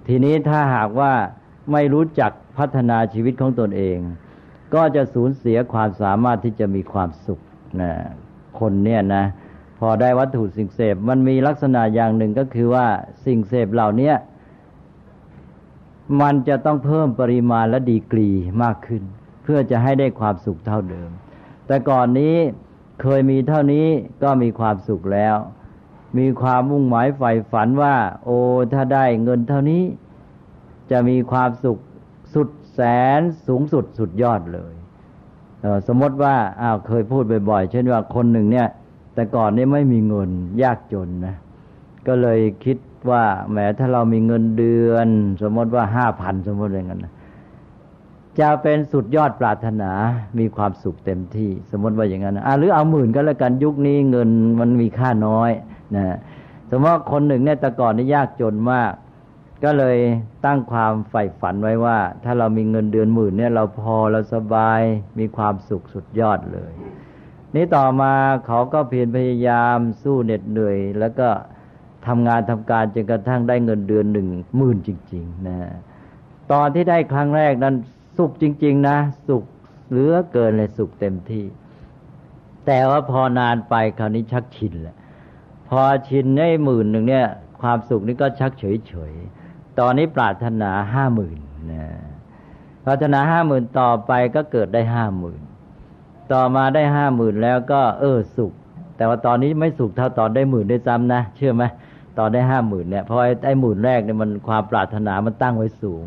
ทีนี้ถ้าหากว่าไม่รู้จักพัฒนาชีวิตของตนเอง ก็จะสูญเสียความสามารถที่จะมีความสุขนะคนเนี่ยนะ พอได้วัตถุสิ่งเสพมันมีลักษณะอย่างหนึ่งก็คือว่าสิ่งเสพเหล่านี้ มันจะต้องเพิ่มปริมาณและดีกรีมากขึ้น เพื่อจะให้ได้ความสุขเท่าเดิม แต่ก่อนนี้เคยมีเท่านี้ก็มีความสุขแล้ว มีความมุ่งหมายใฝ่ฝันว่า โอ้ถ้าได้เงินเท่านี้ จะมีความสุขสุดแสนสูงสุดสุดยอดเลยเสมมติว่าอ้าวเคยพูดบ่อยๆเช่นว่าคนหนึ่งเนี่ย แต่ก่อนนี้ไม่มีเงินยากจนนะก็เลยคิด ว่าแหมถ้าเรามีเงินเดือน สมมติว่าห้าพันสมมติอย่างนั้นจะเป็นสุดยอดปรารถนามีความสุขเต็มที่ สมมติว่าอย่างนั้นนะหรือเอาหมื่นก็แล้วกันยุคนี้เงินมันมีค่าน้อยนะสมมติคนหนึ่งเนี่ยแต่ก่อนนี่ยากจนมาก ก็เลยตั้งความใฝ่ฝันไว้ว่า ถ้าเรามีเงินเดือนหมื่นเนี่ย เราพอเราสบายมีความสุขสุดยอดเลย นี่ต่อมาเขาก็เพียรพยายามสู้เหน็ดเหนื่อย แล้วก็ ทำงานทำการจนกระทั่งได้เงินเดือนหนึ่งหมื่นจริง ๆ นะ ตอนที่ได้ครั้งแรกนั้นสุขจริง ๆ นะ สุขเหลือเกินเลยสุขเต็มที่ แต่ว่าพอนานไปคราวนี้ชักชินแหละ พอชินได้หมื่นหนึ่งเนี่ย ความสุขนี้ก็ชักเฉยๆ ตอนนี้ปรารถนาห้าหมื่นนะปรารถนาห้าหมื่นต่อไปก็เกิดได้ห้าหมื่นต่อมาได้ห้าหมื่นแล้วก็เออสุข แต่ว่าตอนนี้ไม่สุขเท่าตอนได้หมื่นได้ซ้ำนะ เชื่อไหม ตอนได้ห้าหมื่นเนี่ยเพราะไอ้หมื่นแรกเนี่ยมันความปรารถนามันตั้งไว้สูง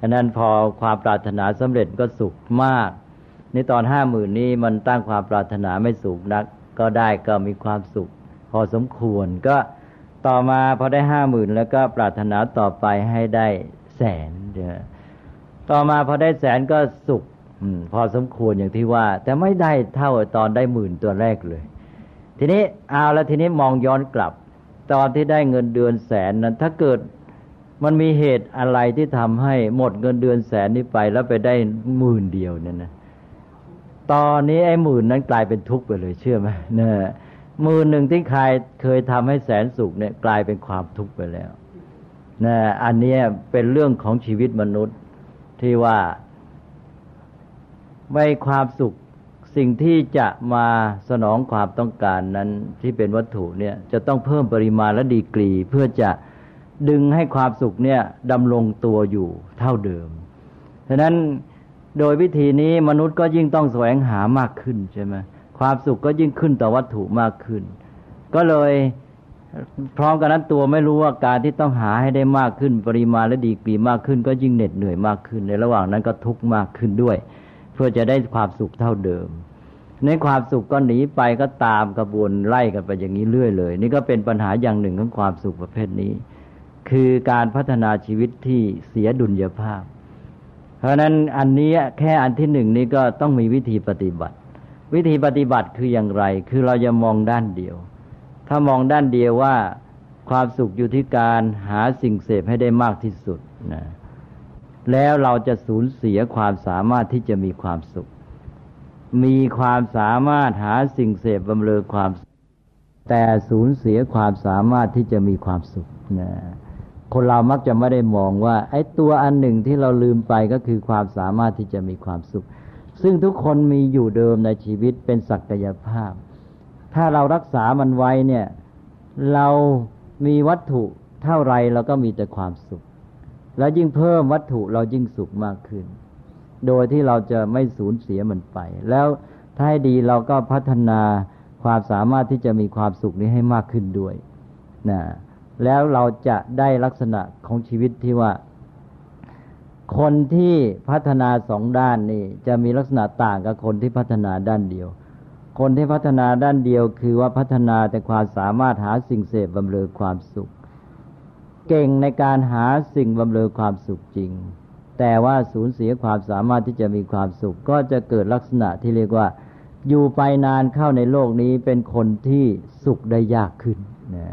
อันนั้นพอความปรารถนาสำเร็จก็สุขมาก นี่ตอนห้าหมื่นนี้มันตั้งความปรารถนาไม่สูงนัก ก็ได้ก็มีความสุข พอสมควรก็ต่อมาพอได้ห้าหมื่นแล้วก็ปรารถนาต่อไปให้ได้แสนเดียต่อมาพอได้แสนก็สุขอพอสมควรอย่างที่ว่า แต่ไม่ได้เท่าตอนได้หมื่นตัวแรกเลย ทีนี้เอาแล้วทีนี้มองย้อนกลับ ตอนที่ได้เงินเดือนแสนนั้น ถ้าเกิดมันมีเหตุอะไรที่ทำให้หมดเงินเดือนแสนนี้ไปแล้วไปได้หมื่นเดียวเนี่ยนะตอนนี้ไอ้หมื่นนั้นกลายเป็นทุกข์ไปเลยเชื่อไหมเนี่ยหมื่นหนึ่งที่ใครเคยทำให้แสนสุขเนี่ยกลายเป็นความทุกข์ไปแล้วนะอันนี้เป็นเรื่องของชีวิตมนุษย์ที่ว่าไม่ความสุข สิ่งที่จะมาสนองความต้องการนั้นที่เป็นวัตถุเนี่ยจะต้องเพิ่มปริมาณและดีกรี เพื่อจะดึงให้ความสุขเนี่ยดำรงตัวอยู่เท่าเดิมฉะนั้นโดยวิธีนี้มนุษย์ก็ยิ่งต้องแสวงหามากขึ้นใช่ไหมความสุขก็ยิ่งขึ้นต่อวัตถุมากขึ้น ก็เลยพร้อมกันนั้นตัวไม่รู้ว่าการที่ต้องหาให้ได้มากขึ้น ปริมาณและดีกรีมากขึ้น ก็ยิ่งเหน็ดเหนื่อยมากขึ้น ในระหว่างนั้นก็ทุกข์มากขึ้นด้วย พื่อจะได้ความสุขเท่าเดิม ในความสุขก็หนีไปก็ตามกระบวนไล่กันไปอย่างนี้เรื่อยเลย นี่ก็เป็นปัญหาอย่างหนึ่งของความสุขประเภทนี้ คือการพัฒนาชีวิตที่เสียดุลยภาพ เพราะนั้นอันนี้แค่อันที่หนึ่งนี้ก็ต้องมีวิธีปฏิบัติ วิธีปฏิบัติคืออย่างไร คือเราจะมองด้านเดียว ถ้ามองด้านเดียวว่าความสุขอยู่ที่การหาสิ่งเสพให้ได้มากที่สุดนะ แล้วเราจะสูญเสียความสามารถที่จะมีความสุข มีความสามารถหาสิ่งเสพบำเรอความ แต่สูญเสียความสามารถที่จะมีความสุขนะคนเรามักจะไม่ได้มองว่า ไอ้ตัวอันหนึ่งที่เราลืมไปก็คือความสามารถที่จะมีความสุข ซึ่งทุกคนมีอยู่เดิมในชีวิตเป็นศักยภาพ ถ้าเรารักษามันไว้เนี่ย เรามีวัตถุเท่าไรเราก็มีแต่ความสุข แล้วยิ่งเพิ่มวัตถุเรายิ่งสุขมากขึ้น โดยที่เราจะไม่สูญเสียมันไป แล้วถ้าให้ดีเราก็พัฒนาความสามารถที่จะมีความสุขนี้ให้มากขึ้นด้วยนะแล้วเราจะได้ลักษณะของชีวิตที่ว่า คนที่พัฒนาสองด้านนี่จะมีลักษณะต่างกับคนที่พัฒนาด้านเดียว คนที่พัฒนาด้านเดียวคือว่าพัฒนาแต่ความสามารถหาสิ่งเสพบำเรอความสุข เก่งในการหาสิ่งบำเรอความสุขจริง แต่ว่าสูญเสียความสามารถที่จะมีความสุข ก็จะเกิดลักษณะที่เรียกว่า อยู่ไปนานเข้าในโลกนี้เป็นคนที่สุขได้ยากขึ้นนะ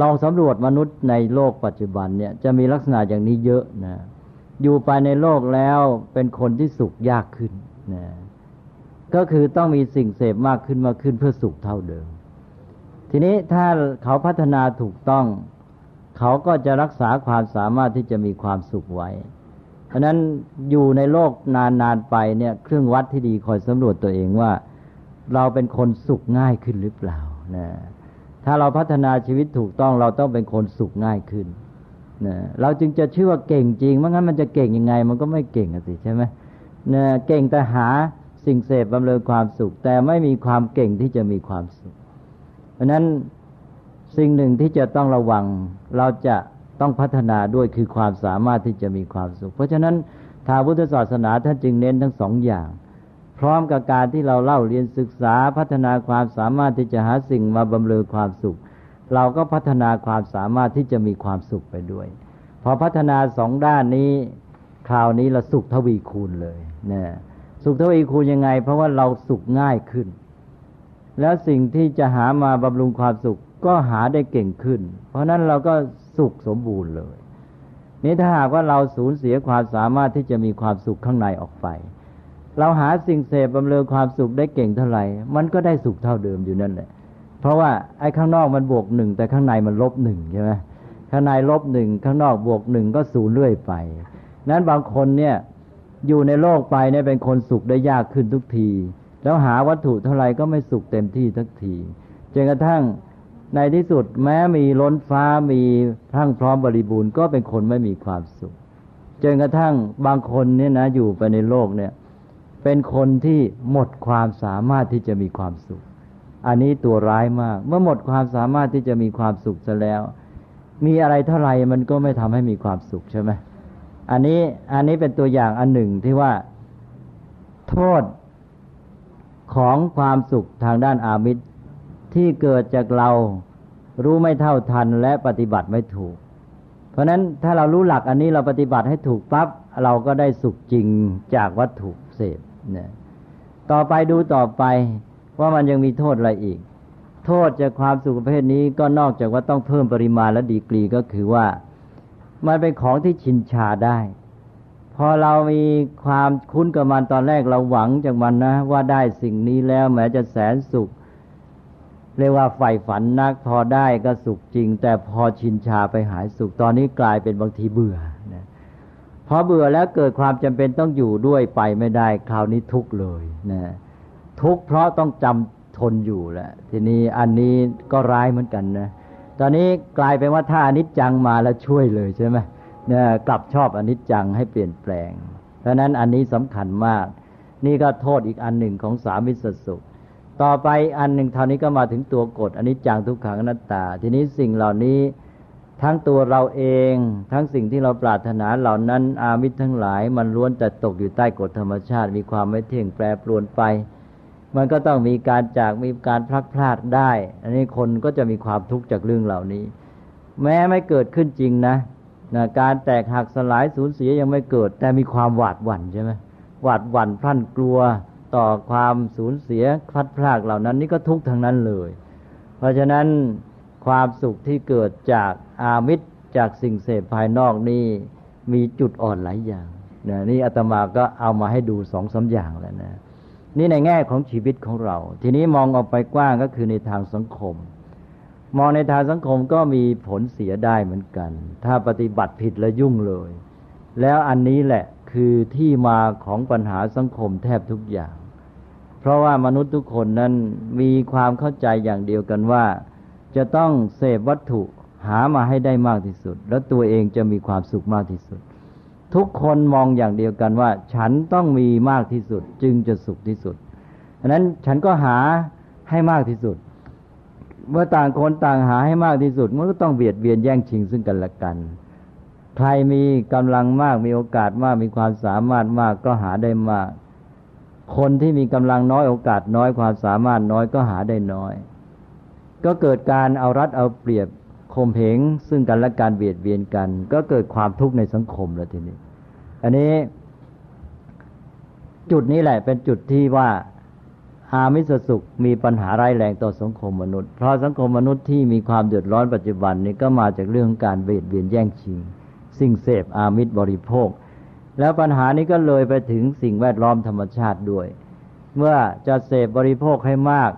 ลองสำรวจมนุษย์ในโลกปัจจุบันเนี่ยจะมีลักษณะอย่างนี้เยอะนะอยู่ไปในโลกแล้วเป็นคนที่สุขยากขึ้นนะก็คือต้องมีสิ่งเสพมากขึ้นมากขึ้นเพื่อสุขเท่าเดิม ทีนี้ถ้าเขาพัฒนาถูกต้อง เขาก็จะรักษาความสามารถที่จะมีความสุขไว้ เพราะนั้นอยู่ในโลกนานๆไปเนี่ยเครื่องวัดที่ดีคอยสำรวจตัวเองว่า เราเป็นคนสุขง่ายขึ้นหรือเปล่านะถ้าเราพัฒนาชีวิตถูกต้องเราต้องเป็นคนสุขง่ายขึ้นนะเราจึงจะชื่อว่าเก่งจริงไม่งั้นมันจะเก่งยังไง มันก็ไม่เก่งสิใช่ไหมนะเก่งแต่หาสิ่งเสพบำเรอความสุข แต่ไม่มีความเก่งที่จะมีความสุข เพราะนั้น สิ่งหนึ่งที่จะต้องระวัง เราจะต้องพัฒนาด้วยคือความสามารถที่จะมีความสุข เพราะฉะนั้นทางพุทธศาสนาท่านจึงเน้นทั้งสองอย่าง พร้อมกับการที่เราเล่าเรียนศึกษาพัฒนาความสามารถที่จะหาสิ่งมาบำเรอความสุข เราก็พัฒนาความสามารถที่จะมีความสุขไปด้วย พอพัฒนาสองด้านนี้คราวนี้เราสุขทวีคูณเลยเนี่ยสุขทวีคูณยังไง เพราะว่าเราสุขง่ายขึ้น แล้วสิ่งที่จะหามาบำรุงความสุข ก็หาได้เก่งขึ้น เพราะนั้นเราก็สุขสมบูรณ์เลย นี่ถ้าหากว่าเราสูญเสียความสามารถที่จะมีความสุขข้างในออกไป เราหาสิ่งเสพบำเรอความสุขได้เก่งเท่าไหร่ มันก็ได้สุขเท่าเดิมอยู่นั่นแหละ เพราะว่าไอ้ข้างนอกมันบวกหนึ่งแต่ข้างในมันลบหนึ่งใช่ไหมข้างในลบหนึ่งข้างนอกบวกหนึ่งก็ศูนย์เรื่อยไป นั้นบางคนเนี่ยอยู่ในโลกไปเนี่ยเป็นคนสุขได้ยากขึ้นทุกที แล้วหาวัตถุเท่าไรก็ไม่สุขเต็มที่ทักทีจนกระทั่ง ในที่สุดแม้มีล้นฟ้ามีทั้งพร้อมบริบูรณ์ก็เป็นคนไม่มีความสุขจนกระทั่งบางคนเนี่ยนะอยู่ไปในโลกเนี่ย เป็นคนที่หมดความสามารถที่จะมีความสุข อันนี้ตัวร้ายมาก เมื่อหมดความสามารถที่จะมีความสุขซะแล้ว มีอะไรเท่าไหร่มันก็ไม่ทำให้มีความสุขใช่ไหมอันนี้อันนี้เป็นตัวอย่างอันหนึ่งที่ว่าโทษของความสุขทางด้านอามิตร ที่เกิดจากเรารู้ไม่เท่าทันและปฏิบัติไม่ถูก เพราะนั้นถ้าเรารู้หลักอันนี้เราปฏิบัติให้ถูกปั๊บเราก็ได้สุขจริงจากวัตถุเสพเนี่ยต่อไปดูต่อไปว่ามันยังมีโทษอะไรอีก โทษจากความสุขประเภทนี้ก็นอกจากว่าต้องเพิ่มปริมาณและดีกรีก็คือว่า มันเป็นของที่ชินชาได้ พอเรามีความคุ้นกับมันตอนแรกเราหวังจากมันนะ ว่าได้สิ่งนี้แล้วแม้จะแสนสุข เรียกว่าใฝ่ฝันนักพอได้ก็สุขจริง แต่พอชินชาไปหายสุขตอนนี้กลายเป็นบางทีเบื่อนะพอเบื่อแล้วเกิดความจำเป็นต้องอยู่ด้วยไปไม่ได้ คราวนี้ทุกเลยนะทุกเพราะต้องจำทนอยู่แหละทีนี้อันนี้ก็ร้ายเหมือนกันนะตอนนี้กลายเป็นว่าถ้าอนิจจังมาแล้วช่วยเลยใช่ไหมเนี่ยกลับชอบอนิจจังให้เปลี่ยนแปลง เพราะนั้นอันนี้สำคัญมาก นี่ก็โทษอีกอันหนึ่งของสามิสสุข ต่อไปอันหนึ่งเท่านี้ก็มาถึงตัวกฎอันิจจังทุกขังอนัตตา ทีนี้สิ่งเหล่านี้ทั้งตัวเราเอง ทั้งสิ่งที่เราปรารถนาเหล่านั้นอามิตรทั้งหลาย มันล้วนแต่ตกอยู่ใต้กฎธรรมชาติ มีความไม่เที่ยงแปรปรวนไป มันก็ต้องมีการจากมีการพลัดพลาดได้ อันนี้คนก็จะมีความทุกข์จากเรื่องเหล่านี้ แม้ไม่เกิดขึ้นจริงนะนะการแตกหักสลายสูญเสียยังไม่เกิด แต่มีความหวาดหวั่นใช่ไหมหวาดหวั่นพลั่นกลัว ต่อความสูญเสียพลัดพรากเหล่านั้น นี่ก็ทุกข์ทั้งนั้นเลย เพราะฉะนั้นความสุขที่เกิดจากอามิตรจากสิ่งเสพภายนอกนี่มีจุดอ่อนหลายอย่างนะนี่อาตมาก็เอามาให้ดูสองสาอย่างแล้วนะ นี่ในแง่ของชีวิตของเรา ทีนี้มองออกไปกว้างก็คือในทางสังคม มองในทางสังคมก็มีผลเสียได้เหมือนกัน ถ้าปฏิบัติผิดแล้วยุ่งเลย แล้วอันนี้แหละคือที่มาของปัญหาสังคมแทบทุกอย่าง เพราะว่ามนุษย์ทุกคนนั้นมีความเข้าใจอย่างเดียวกันว่า จะต้องเสพวัตถุหามาให้ได้มากที่สุด แล้วตัวเองจะมีความสุขมากที่สุด ทุกคนมองอย่างเดียวกันว่า ฉันต้องมีมากที่สุด จึงจะสุขที่สุดอันนั้นฉันก็หาให้มากที่สุด เมื่อต่างคนต่างหาให้มากที่สุดมันก็ต้องเบียดเบียนแย่งชิงซึ่งกันและกัน ใครมีกำลังมากมีโอกาสมากมีความสามารถมากก็หาได้มาก คนที่มีกำลังน้อยโอกาสน้อยความสามารถน้อยก็หาได้น้อย ก็เกิดการเอารัดเอาเปรียบข่มเหงซึ่งกันและการเบียดเบียนกัน ก็เกิดความทุกข์ในสังคมแล้วทีนี้ อันนี้จุดนี้แหละเป็นจุดที่ว่าอามิสสุขมีปัญหาร้ายแรงต่อสังคมมนุษย์ เพราะสังคมมนุษย์ที่มีความเดือดร้อนปัจจุบันนี้ก็มาจากเรื่องการเบียดเบียนแย่งชิง สิ่งเสพอามิสบริโภค แล้วปัญหานี้ก็เลยไปถึงสิ่งแวดล้อมธรรมชาติด้วย เมื่อจะเสพบริโภคให้มาก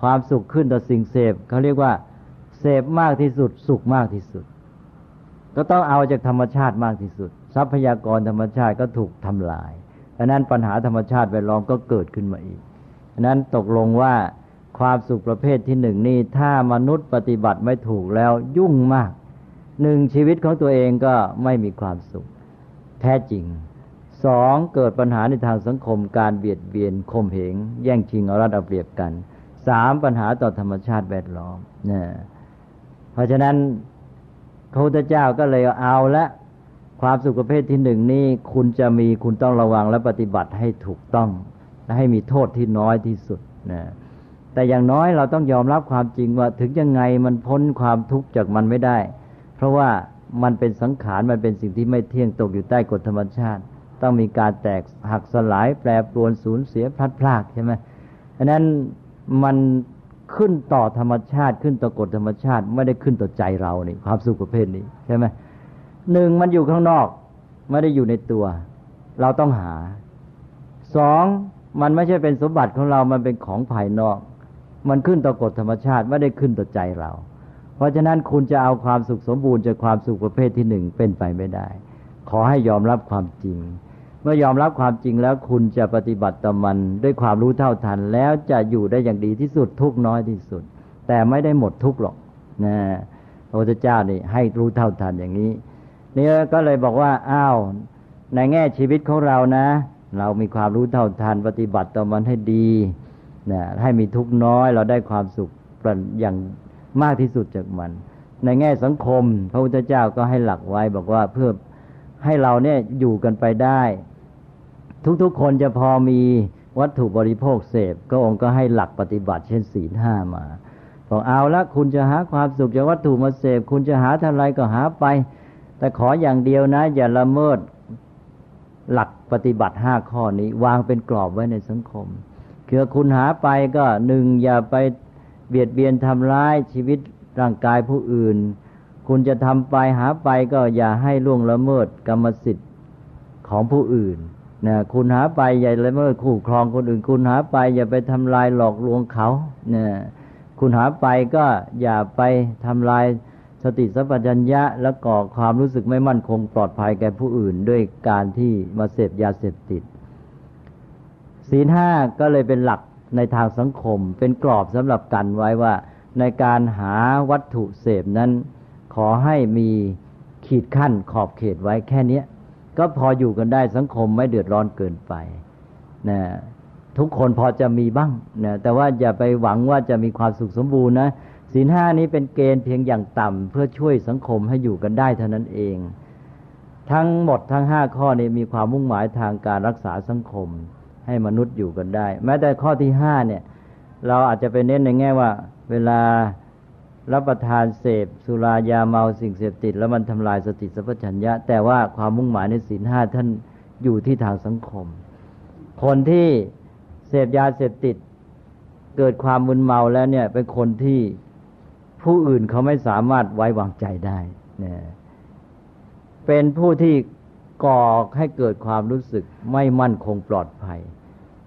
ความสุขขึ้นต่อสิ่งเสพเขาเรียกว่า เสพมากที่สุด สุขมากที่สุด ก็ต้องเอาจากธรรมชาติมากที่สุด ทรัพยากรธรรมชาติก็ถูกทำลายดังนั้นปัญหาธรรมชาติแวดล้อมก็เกิดขึ้นมาอีกดังนั้นตกลงว่าความสุขประเภทที่หนึ่งนี่ถ้ามนุษย์ปฏิบัติไม่ถูกแล้วยุ่งมากหนึ่งชีวิตของตัวเองก็ไม่มีความสุข แท้จริงสองเกิดปัญหาในทางสังคมการเบียดเบียนข่มเหง แย่งชิงเอารัดเอาเปรียบกันสามปัญหาต่อธรรมชาติแวดล้อมเนี่ยเพราะฉะนั้นพระพุทธเจ้าก็เลยเอาละความสุขประเภทที่หนึ่งนี้คุณจะมีคุณต้องระวังและปฏิบัติให้ถูกต้อง และให้มีโทษที่น้อยที่สุดนะแต่อย่างน้อยเราต้องยอมรับความจริงว่าถึงยังไงมันพ้นความทุกข์จากมันไม่ได้ เพราะว่า มันเป็นสังขารมันเป็นสิ่งที่ไม่เที่ยงตกอยู่ใต้กฎธรรมชาติ ต้องมีการแตกหักสลายแปรปรวนสูญเสียพลัดพรากใช่ไหมอันนั้นมันขึ้นต่อธรรมชาติขึ้นต่อกฎธรรมชาติ ไม่ได้ขึ้นต่อใจเรานี่ความสุขประเภทนี้ใช่ไหมหนึ่งมันอยู่ข้างนอกไม่ได้อยู่ในตัว เราต้องหาสองมันไม่ใช่เป็นสมบัติของเรา มันเป็นของภายนอก มันขึ้นต่อกฎธรรมชาติ ไม่ได้ขึ้นต่อใจเรา ราะฉะนั้นคุณจะเอาความสุขสมบูรณ์จากความสุขประเภทที่หนึ่งเป็นไปไม่ได้ ขอให้ยอมรับความจริง เมื่อยอมรับความจริงแล้วคุณจะปฏิบัติต่อมันด้วยความรู้เท่าทัน แล้วจะอยู่ได้อย่างดีที่สุดทุกน้อยที่สุด แต่ไม่ได้หมดทุกหรอกนะพระพุทธเจ้านี่ให้รู้เท่าทันอย่างนี้นี่ก็เลยบอกว่าอ้าวในแง่ชีวิตของเรานะ เรามีความรู้เท่าทันปฏิบัติต่อมันให้ดีนะให้มีทุกน้อยเราได้ความสุขอย่าง มากที่สุดจากมัน ในแง่สังคม พระพุทธเจ้าก็ให้หลักไว้บอกว่าเพื่อให้เราเนี่ยอยู่กันไปได้ ทุกๆคนจะพอมีวัตถุบริโภคเสพ ก็องค์ก็ให้หลักปฏิบัติ เช่นศีลห้ามาบอกเอาละคุณจะหาความสุขจากวัตถุมาเสพ คุณจะหาเท่าไรก็หาไป แต่ขออย่างเดียวนะ อย่าละเมิดหลักปฏิบัติห้าข้อนี้ วางเป็นกรอบไว้ในสังคม คือคุณหาไปก็หนึ่งอย่าไป เบียดเบียนทำร้ายชีวิตร่างกายผู้อื่น คุณจะทำไปหาไปก็อย่าให้ล่วงละเมิดกรรมสิทธิ์ของผู้อื่นนะคุณหาไปอย่าละเมิดคู่ครองคนอื่น คุณหาไปอย่าไปทำลายหลอกลวงเขานะคุณหาไปก็อย่าไปทำลายสติสัพพัญญะและก่อความรู้สึกไม่มั่นคงปลอดภัยแก่ผู้อื่น ด้วยการที่มาเสพยาเสพติดศีลห้าก็เลยเป็นหลัก ในทางสังคม เป็นกรอบสำหรับกันไว้ว่าในการหาวัตถุเสพนั้น ขอให้มีขีดขั้นขอบเขตไว้แค่นี้ก็พออยู่กันได้สังคมไม่เดือดร้อนเกินไปนะทุกคนพอจะมีบ้างนะแต่ว่าอย่าไปหวังว่าจะมีความสุขสมบูรณ์นะศีลห้านี้เป็นเกณฑ์เพียงอย่างต่ำเพื่อช่วยสังคมให้อยู่กันได้เท่านั้นเอง ทั้งหมดทั้งห้าข้อนี้มีความมุ่งหมายทางการรักษาสังคม ให้มนุษย์อยู่กันได้ แม้แต่ข้อที่ห้าเนี่ย เราอาจจะไปเน้นในแง่ว่า เวลารับประทานเสพ สุรายาเมาสิ่งเสพติด แล้วมันทำลายสติสัพพัญญะ แต่ว่าความมุ่งหมายในศีลห้าท่านอยู่ที่ทางสังคม คนที่เสพยาเสพติด เกิดความมึนเมาแล้วเนี่ย เป็นคนที่ผู้อื่นเขาไม่สามารถไว้วางใจได้เนี่ยเป็นผู้ที่ ก่อให้เกิดความรู้สึกไม่มั่นคงปลอดภัย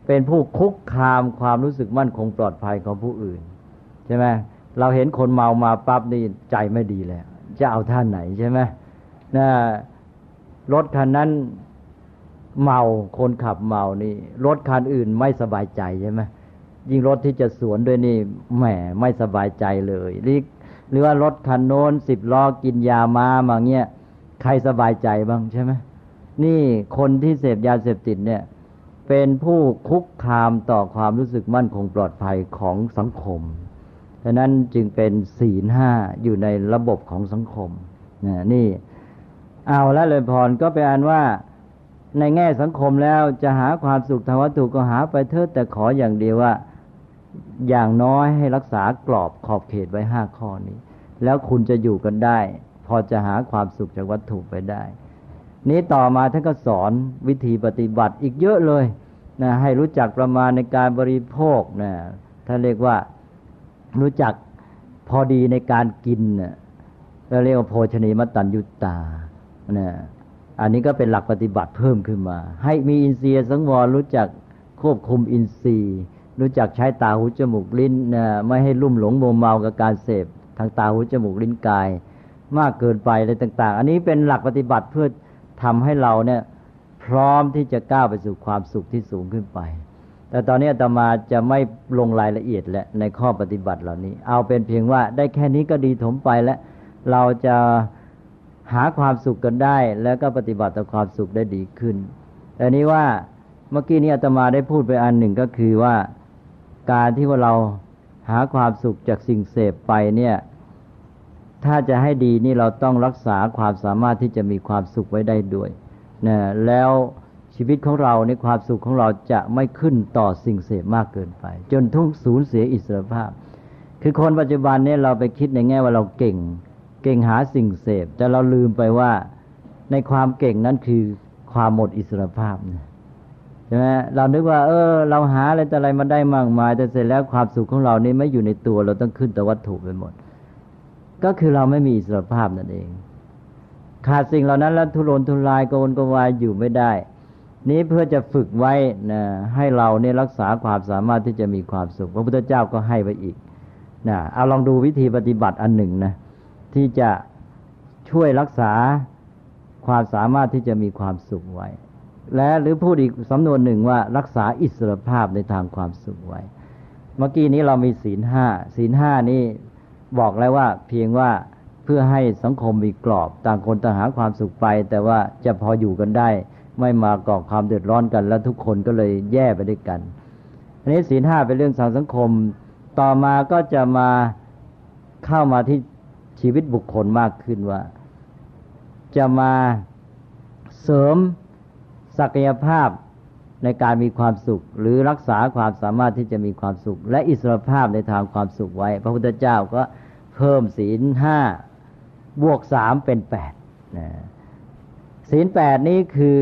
เป็นผู้คุกคามความรู้สึกมั่นคงปลอดภัยของผู้อื่น ใช่ไหมเราเห็นคนเมามาปั๊บนี่ใจไม่ดีแล้ว จะเอาท่านไหนใช่ไหมนะรถคันนั้นเมาคนขับเมานี่ รถคันอื่นไม่สบายใจใช่ไหมยิ่งรถที่จะสวนด้วยนี่แหมไม่สบายใจเลยหรือว่ารถคันโน้นสิบล้อกินยามามาเงี้ยใครสบายใจบ้างใช่ไหม นี่คนที่เสพยาเสพติดเนี่ย เป็นผู้คุกคามต่อความรู้สึกมั่นคงปลอดภัยของสังคมฉะนั้นจึงเป็นศีลห้าอยู่ในระบบของสังคมนะนี่เอาละเลยพรก็ไปอ่านว่าในแง่สังคมแล้วจะหาความสุขทางวัตถุก็หาไปเถิดแต่ขออย่างเดียวว่าอย่างน้อยให้รักษากรอบขอบเขตไว้ห้าข้อนี้ แล้วคุณจะอยู่กันได้ พอจะหาความสุขจากวัตถุไปได้ นี้ต่อมาท่านก็สอนวิธีปฏิบัติอีกเยอะเลยนะให้รู้จักประมาณในการบริโภคนะท่านเรียกว่ารู้จักพอดีในการกินนี่ยเราเรียกว่าโภชนีมัตตัญยุตตานี่อันนี้ก็เป็นหลักปฏิบัติเพิ่มขึ้นมา ให้มีอินทรีย์สังวรรู้จักควบคุมอินทรีย์ รู้จักใช้ตาหูจมูกลิ้นนะไม่ให้ลุ่มหลงโมเมากับการเสพทางตาหูจมูกลิ้นกาย มากเกินไปอะไรต่าง ๆ อันนี้เป็นหลักปฏิบัติเพื่อ ทำให้เราเนี่ยพร้อมที่จะก้าวไปสู่ความสุขที่สูงขึ้นไป แต่ตอนนี้อาตมาจะไม่ลงรายละเอียดและในข้อปฏิบัติเหล่านี้ เอาเป็นเพียงว่าได้แค่นี้ก็ดีถมไปแล้วเราจะหาความสุขกันได้ แล้วก็ปฏิบัติต่อความสุขได้ดีขึ้น แต่นี้ว่าเมื่อกี้นี้อาตมาได้พูดไปอันหนึ่งก็คือว่าการที่ว่าเราหาความสุขจากสิ่งเสพไปเนี่ย ถ้าจะให้ดีนี่เราต้องรักษาความสามารถที่จะมีความสุขไว้ได้ด้วยนะแล้วชีวิตของเราในความสุขของเราจะไม่ขึ้นต่อสิ่งเสพมากเกินไป จนทุกสูญเสียอิสรภาพ คือคนปัจจุบันนี้เราไปคิดในแง่ว่าเราเก่ง เก่งหาสิ่งเสพ แต่เราลืมไปว่าในความเก่งนั้นคือความหมดอิสรภาพใช่ไหมเรานึกว่า เออ เราหาอะไรแต่อะไรมาได้มากมาย แต่เสร็จแล้วความสุขของเรานี่ไม่อยู่ในตัว เราต้องขึ้นแต่วัตถุไปหมด ก็คือเราไม่มีอิสรภาพนั่นเอง ขาดสิ่งเหล่านั้นแล้วทุรนทุรายโกนกวายอยู่ไม่ได้ นี้เพื่อจะฝึกไว้นะให้เราเนี่ยรักษาความสามารถที่จะมีความสุข พระพุทธเจ้าก็ให้ไว้อีกนะเอาลองดูวิธีปฏิบัติอันหนึ่งนะที่จะช่วยรักษาความสามารถที่จะมีความสุขไว้ และหรือพูดอีกสำนวนหนึ่งว่ารักษาอิสรภาพในทางความสุขไว้ เมื่อกี้นี้เรามีศีลห้าศีลห้านี่ บอกแล้วว่าเพียงว่าเพื่อให้สังคมมีกรอบ ต่างคนต่างหาความสุขไป แต่ว่าจะพออยู่กันได้ ไม่มาก่อความเดือดร้อนกัน แล้วทุกคนก็เลยแย่ไปด้วยกันอันนี้ศีลห้าเป็นเรื่องทางสังคม ต่อมาก็จะมาเข้ามาที่ชีวิตบุคคลมากขึ้นว่า จะมาเสริมศักยภาพ ในการมีความสุข หรือรักษาความสามารถที่จะมีความสุข และอิสรภาพในทางความสุขไว้ พระพุทธเจ้าก็เพิ่มศีลห้าบวกสามเป็นแปดศีลแปดนี้คือ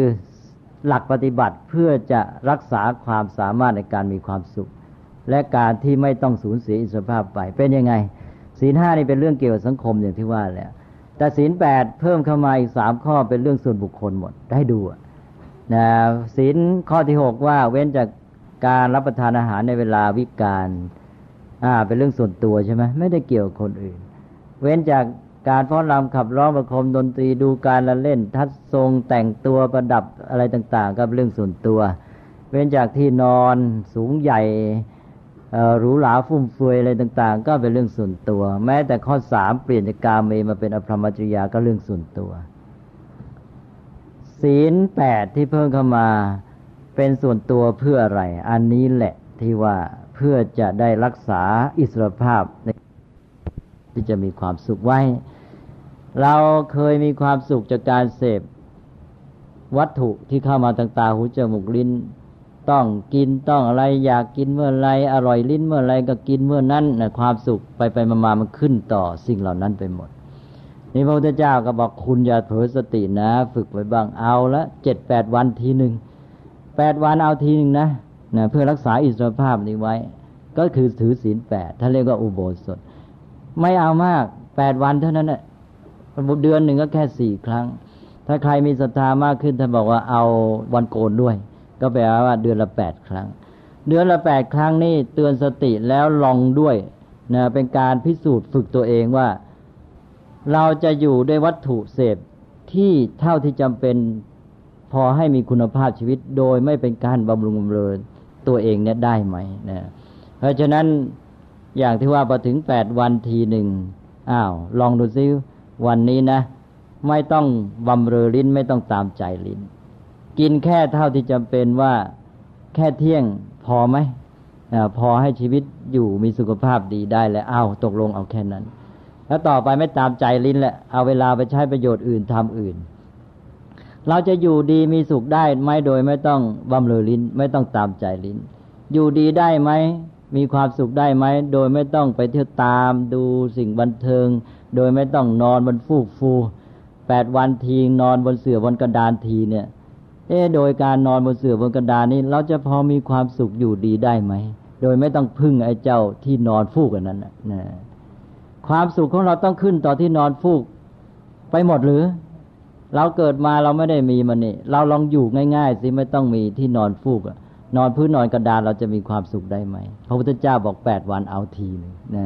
หลักปฏิบัติเพื่อจะรักษาความสามารถในการมีความสุข และการที่ไม่ต้องสูญเสียอิสรภาพไปเป็นยังไง ศีลห้านี่เป็นเรื่องเกี่ยวกับสังคมอย่างที่ว่าแล้วแต่ศีลแปดเพิ่มเข้ามาอีกสามข้อเป็นเรื่องส่วนบุคคลหมดได้ดูอะ นะศีลข้อที่หกว่าเว้นจากการรับประทานอาหารในเวลาวิกาลอ่าเป็นเรื่องส่วนตัวใช่ไหมไม่ได้เกี่ยวกับคนอื่น เว้นจากการฟ้อนรำขับร้องประคมดนตรีดูการละเล่น ทัดทรงแต่งตัวประดับอะไรต่างๆก็เป็นเรื่องส่วนตัว เว้นจากที่นอนสูงใหญ่หรูหราฟุ่มเฟือยอะไรต่างๆ ก็เป็นเรื่องส่วนตัว แม้แต่ข้อสามเปลี่ยนจากกาเมมาเป็นอภรรมจริยาก็เรื่องส่วนตัว ศีลแปดที่เพิ่มเข้ามาเป็นส่วนตัวเพื่ออะไร อันนี้แหละที่ว่าเพื่อจะได้รักษาอิสรภาพในที่จะมีความสุขไว้ เราเคยมีความสุขจากการเสพวัตถุที่เข้ามาทางตาหูจมูกลิ้น ต้องกินต้องอะไรอยากกินเมื่อไรอร่อยลิ้นเมื่อไรก็กินเมื่อนั้นนะความสุขไปไปมามันขึ้นต่อสิ่งเหล่านั้นไปหมด นี่พระพุทธเจ้าก็บอกคุณอย่าเผลอสตินะ ฝึกไว้บ้างเอาละเจ็ดแปดวันทีหนึ่งแปดวันเอาทีหนึ่งนะนะเพื่อรักษาอิสรภาพนี้ไว้ ก็คือถือศีลแปดท่านเรียกว่าอุโบสถ ไม่เอามากแปดวันเท่านั้นแหละเดือนหนึ่งก็แค่สี่ครั้ง ถ้าใครมีศรัทธามากขึ้นท่านบอกว่าเอาวันโกนด้วย ก็แปลว่าเดือนละแปดครั้ง เดือนละแปดครั้งนี่เตือนสติแล้วลองด้วยนะเป็นการพิสูจน์ฝึกตัวเองว่า เราจะอยู่ด้วยวัตถุเสพที่เท่าที่จำเป็นพอให้มีคุณภาพชีวิตโดยไม่เป็นการบำรุงบำเรอตัวเองเนี่ยได้ไหมนะเพราะฉะนั้นอย่างที่ว่าพอถึงแปดวันทีหนึ่งอ้าว ลองดูซิวันนี้นะ ไม่ต้องบำเรอลิ้นไม่ต้องตามใจลิ้น กินแค่เท่าที่จำเป็นว่าแค่เที่ยงพอไหมอพอให้ชีวิตอยู่มีสุขภาพดีได้แล้วเอาตกลงเอาแค่นั้น แล้วต่อไปไม่ตามใจลิ้นแหละเอาเวลาไปใช้ประโยชน์อื่นทำอื่น เราจะอยู่ดีมีสุขได้ไหมโดยไม่ต้องบำเรอลิ้น ไม่ต้องตามใจลิ้น อยู่ดีได้ไหมมีความสุขได้ไหมโดยไม่ต้องไปเที่ยวตามดูสิ่งบันเทิง โดยไม่ต้องนอนบนฟูกฟูแปดวันทีนอนบนเสื่อบนกระดานทีเนี่ย เอ๊โดยการนอนบนเสื่อบนกระดานนี้ เราจะพอมีความสุขอยู่ดีได้ไหมโดยไม่ต้องพึ่งไอ้เจ้าที่นอนฟูกกันนั้นนะ ความสุขของเราต้องขึ้นต่อที่นอนฟูกไปหมดหรือ เราเกิดมาเราไม่ได้มีมันนี่เราลองอยู่ง่าย ๆ สิไม่ต้องมีที่นอนฟูกนอนพื้นนอนกระดานเราจะมีความสุขได้ไหมพระพุทธเจ้าบอกแปดวันเอาทีนึงนะ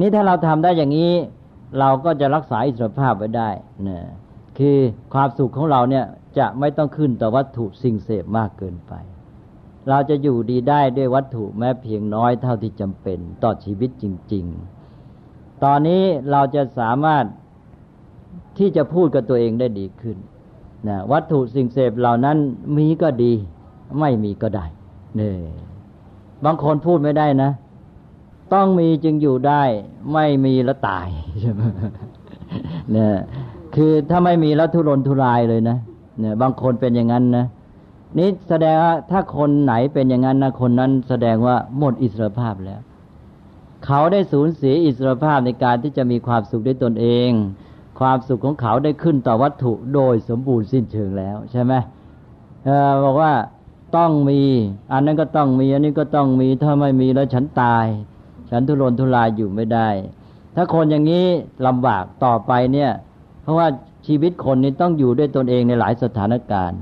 นี่ถ้าเราทำได้อย่างนี้ เราก็จะรักษาอิสรภาพไว้ได้นะคือความสุขของเราเนี่ยจะไม่ต้องขึ้นต่อวัตถุสิ่งเสพมากเกินไป เราจะอยู่ดีได้ด้วยวัตถุแม้เพียงน้อยเท่าที่จำเป็นต่อชีวิตจริง ๆ ตอนนี้เราจะสามารถที่จะพูดกับตัวเองได้ดีขึ้นนะวัตถุสิ่งเสพเหล่านั้นมีก็ดี ไม่มีก็ได้เนี่ยบางคนพูดไม่ได้นะ ต้องมีจึงอยู่ได้ ไม่มีแล้วตายใช่ไหมเนี่ยคือถ้าไม่มีแล้วทุรนทุรายเลยนะเนี่ยบางคนเป็นอย่างนั้นนะนี่แสดงว่าถ้าคนไหนเป็นอย่างนั้นนะคนนั้นแสดงว่าหมดอิสรภาพแล้ว เขาได้สูญเสียอิสรภาพในการที่จะมีความสุขด้วยตนเอง ความสุขของเขาได้ขึ้นต่อวัตถุโดยสมบูรณ์สิ้นเชิงแล้วใช่ไหมเออบอกว่าต้องมี อันนั้นก็ต้องมี อันนี้ก็ต้องมีถ้าไม่มีแล้วฉันตาย ฉันทุรนทุรายอยู่ไม่ได้ ถ้าคนอย่างนี้ลำบากต่อไปเนี่ย เพราะว่าชีวิตคนนี้ต้องอยู่ด้วยตนเองในหลายสถานการณ์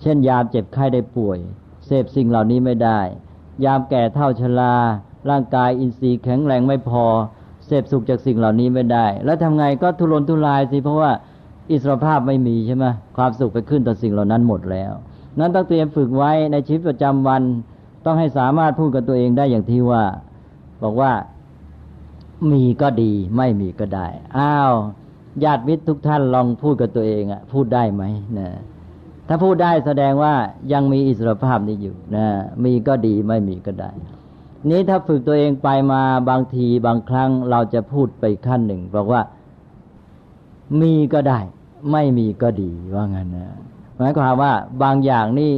เช่นยามเจ็บไข้ได้ป่วย เสพสิ่งเหล่านี้ไม่ได้ ยามแก่เท่าชรา ร่างกายอินทรีย์แข็งแรงไม่พอ เสพสุขจากสิ่งเหล่านี้ไม่ได้ แล้วทำไงก็ทุรนทุรายสิเพราะว่าอิสรภาพไม่มีใช่ไหมความสุขไปขึ้นต่อสิ่งเหล่านั้นหมดแล้ว นั้นต้องเตรียมฝึกไว้ในชีวิตประจำวัน ต้องให้สามารถพูดกับตัวเองได้อย่างที่ว่า บอกว่ามีก็ดีไม่มีก็ได้ อ้าวญาติมิตรทุกท่านลองพูดกับตัวเองอะพูดได้ไหมนะถ้าพูดได้แสดงว่ายังมีอิสรภาพนี้อยู่นะมีก็ดีไม่มีก็ได้ นี้ถ้าฝึกตัวเองไปมาบางทีบางครั้งเราจะพูดไปขั้นหนึ่งบอกว่ามีก็ได้ ไม่มีก็ดีว่างั้นนะหมายความว่าบางอย่างนี่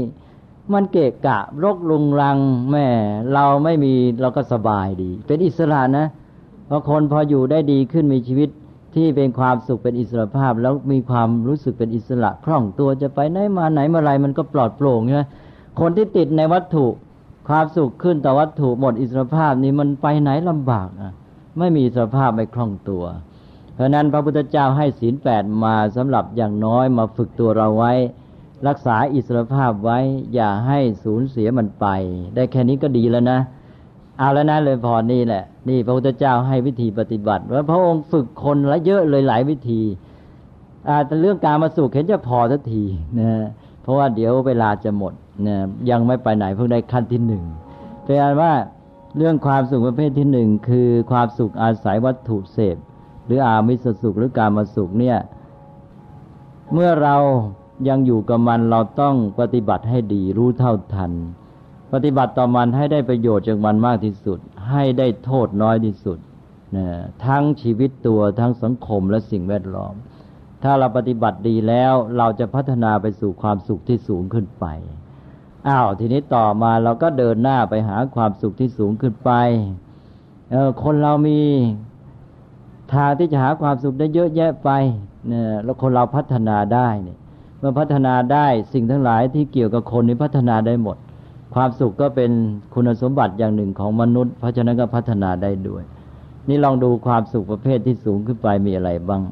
มันเกะกะรกลุงรังแม่เราไม่มีเราก็สบายดี เป็นอิสระนะพอคนพออยู่ได้ดีขึ้นมีชีวิตที่เป็นความสุขเป็นอิสระภาพ แล้วมีความรู้สึกเป็นอิสระคล่องตัวจะไปไหนมาไหนเมาไรมันก็ปลอดโปร่งใช่ไหมคนที่ติดในวัตถุ ความสุขขึ้นต่อวัตถุหมดอิสรภาพนี้มันไปไหนลำบากอะ ไม่มีอิสรภาพไม่คล่องตัว เพราะนั้นพระพุทธเจ้าให้ศีลแปดมาสำหรับอย่างน้อยมาฝึกตัวเราไว้ รักษาอิสรภาพไว้ อย่าให้สูญเสียมันไป ได้แค่นี้ก็ดีแล้วนะ เอาแล้วนะเลยพอนี่แหละ นี่พระพุทธเจ้าให้วิธีปฏิบัติว่าพระองค์ฝึกคนละเยอะเลยหลายวิธีอาแต่เรื่องการมาสุขเห็นจะพอสักทีนะเพราะว่าเดี๋ยวเวลาจะหมด นะยังไม่ไปไหนเพิ่งได้ขั้นที่หนึ่งเป็นอันว่าเรื่องความสุขประเภทที่หนึ่งคือความสุขอาศัยวัตถุเสพ หรืออามิสสุขหรือการมาสุขเนี่ย เมื่อเรายังอยู่กับมันเราต้องปฏิบัติให้ดีรู้เท่าทัน ปฏิบัติต่อมันให้ได้ประโยชน์จากมันมากที่สุด ให้ได้โทษน้อยที่สุดนะทั้งชีวิตตัวทั้งสังคมและสิ่งแวดล้อม ถ้าเราปฏิบัติดีแล้วเราจะพัฒนาไปสู่ความสุขที่สูงขึ้นไป อ้าวทีนี้ต่อมาเราก็เดินหน้าไปหาความสุขที่สูงขึ้นไปเออคนเรามีทางที่จะหาความสุขได้เยอะแยะไปเนี่ยแล้วคนเราพัฒนาได้เนี่ยเมื่อพัฒนาได้สิ่งทั้งหลายที่เกี่ยวกับคนนี้พัฒนาได้หมด ความสุขก็เป็นคุณสมบัติอย่างหนึ่งของมนุษย์ เพราะฉะนั้นก็พัฒนาได้ด้วย นี่ลองดูความสุขประเภทที่สูงขึ้นไปมีอะไรบ้าง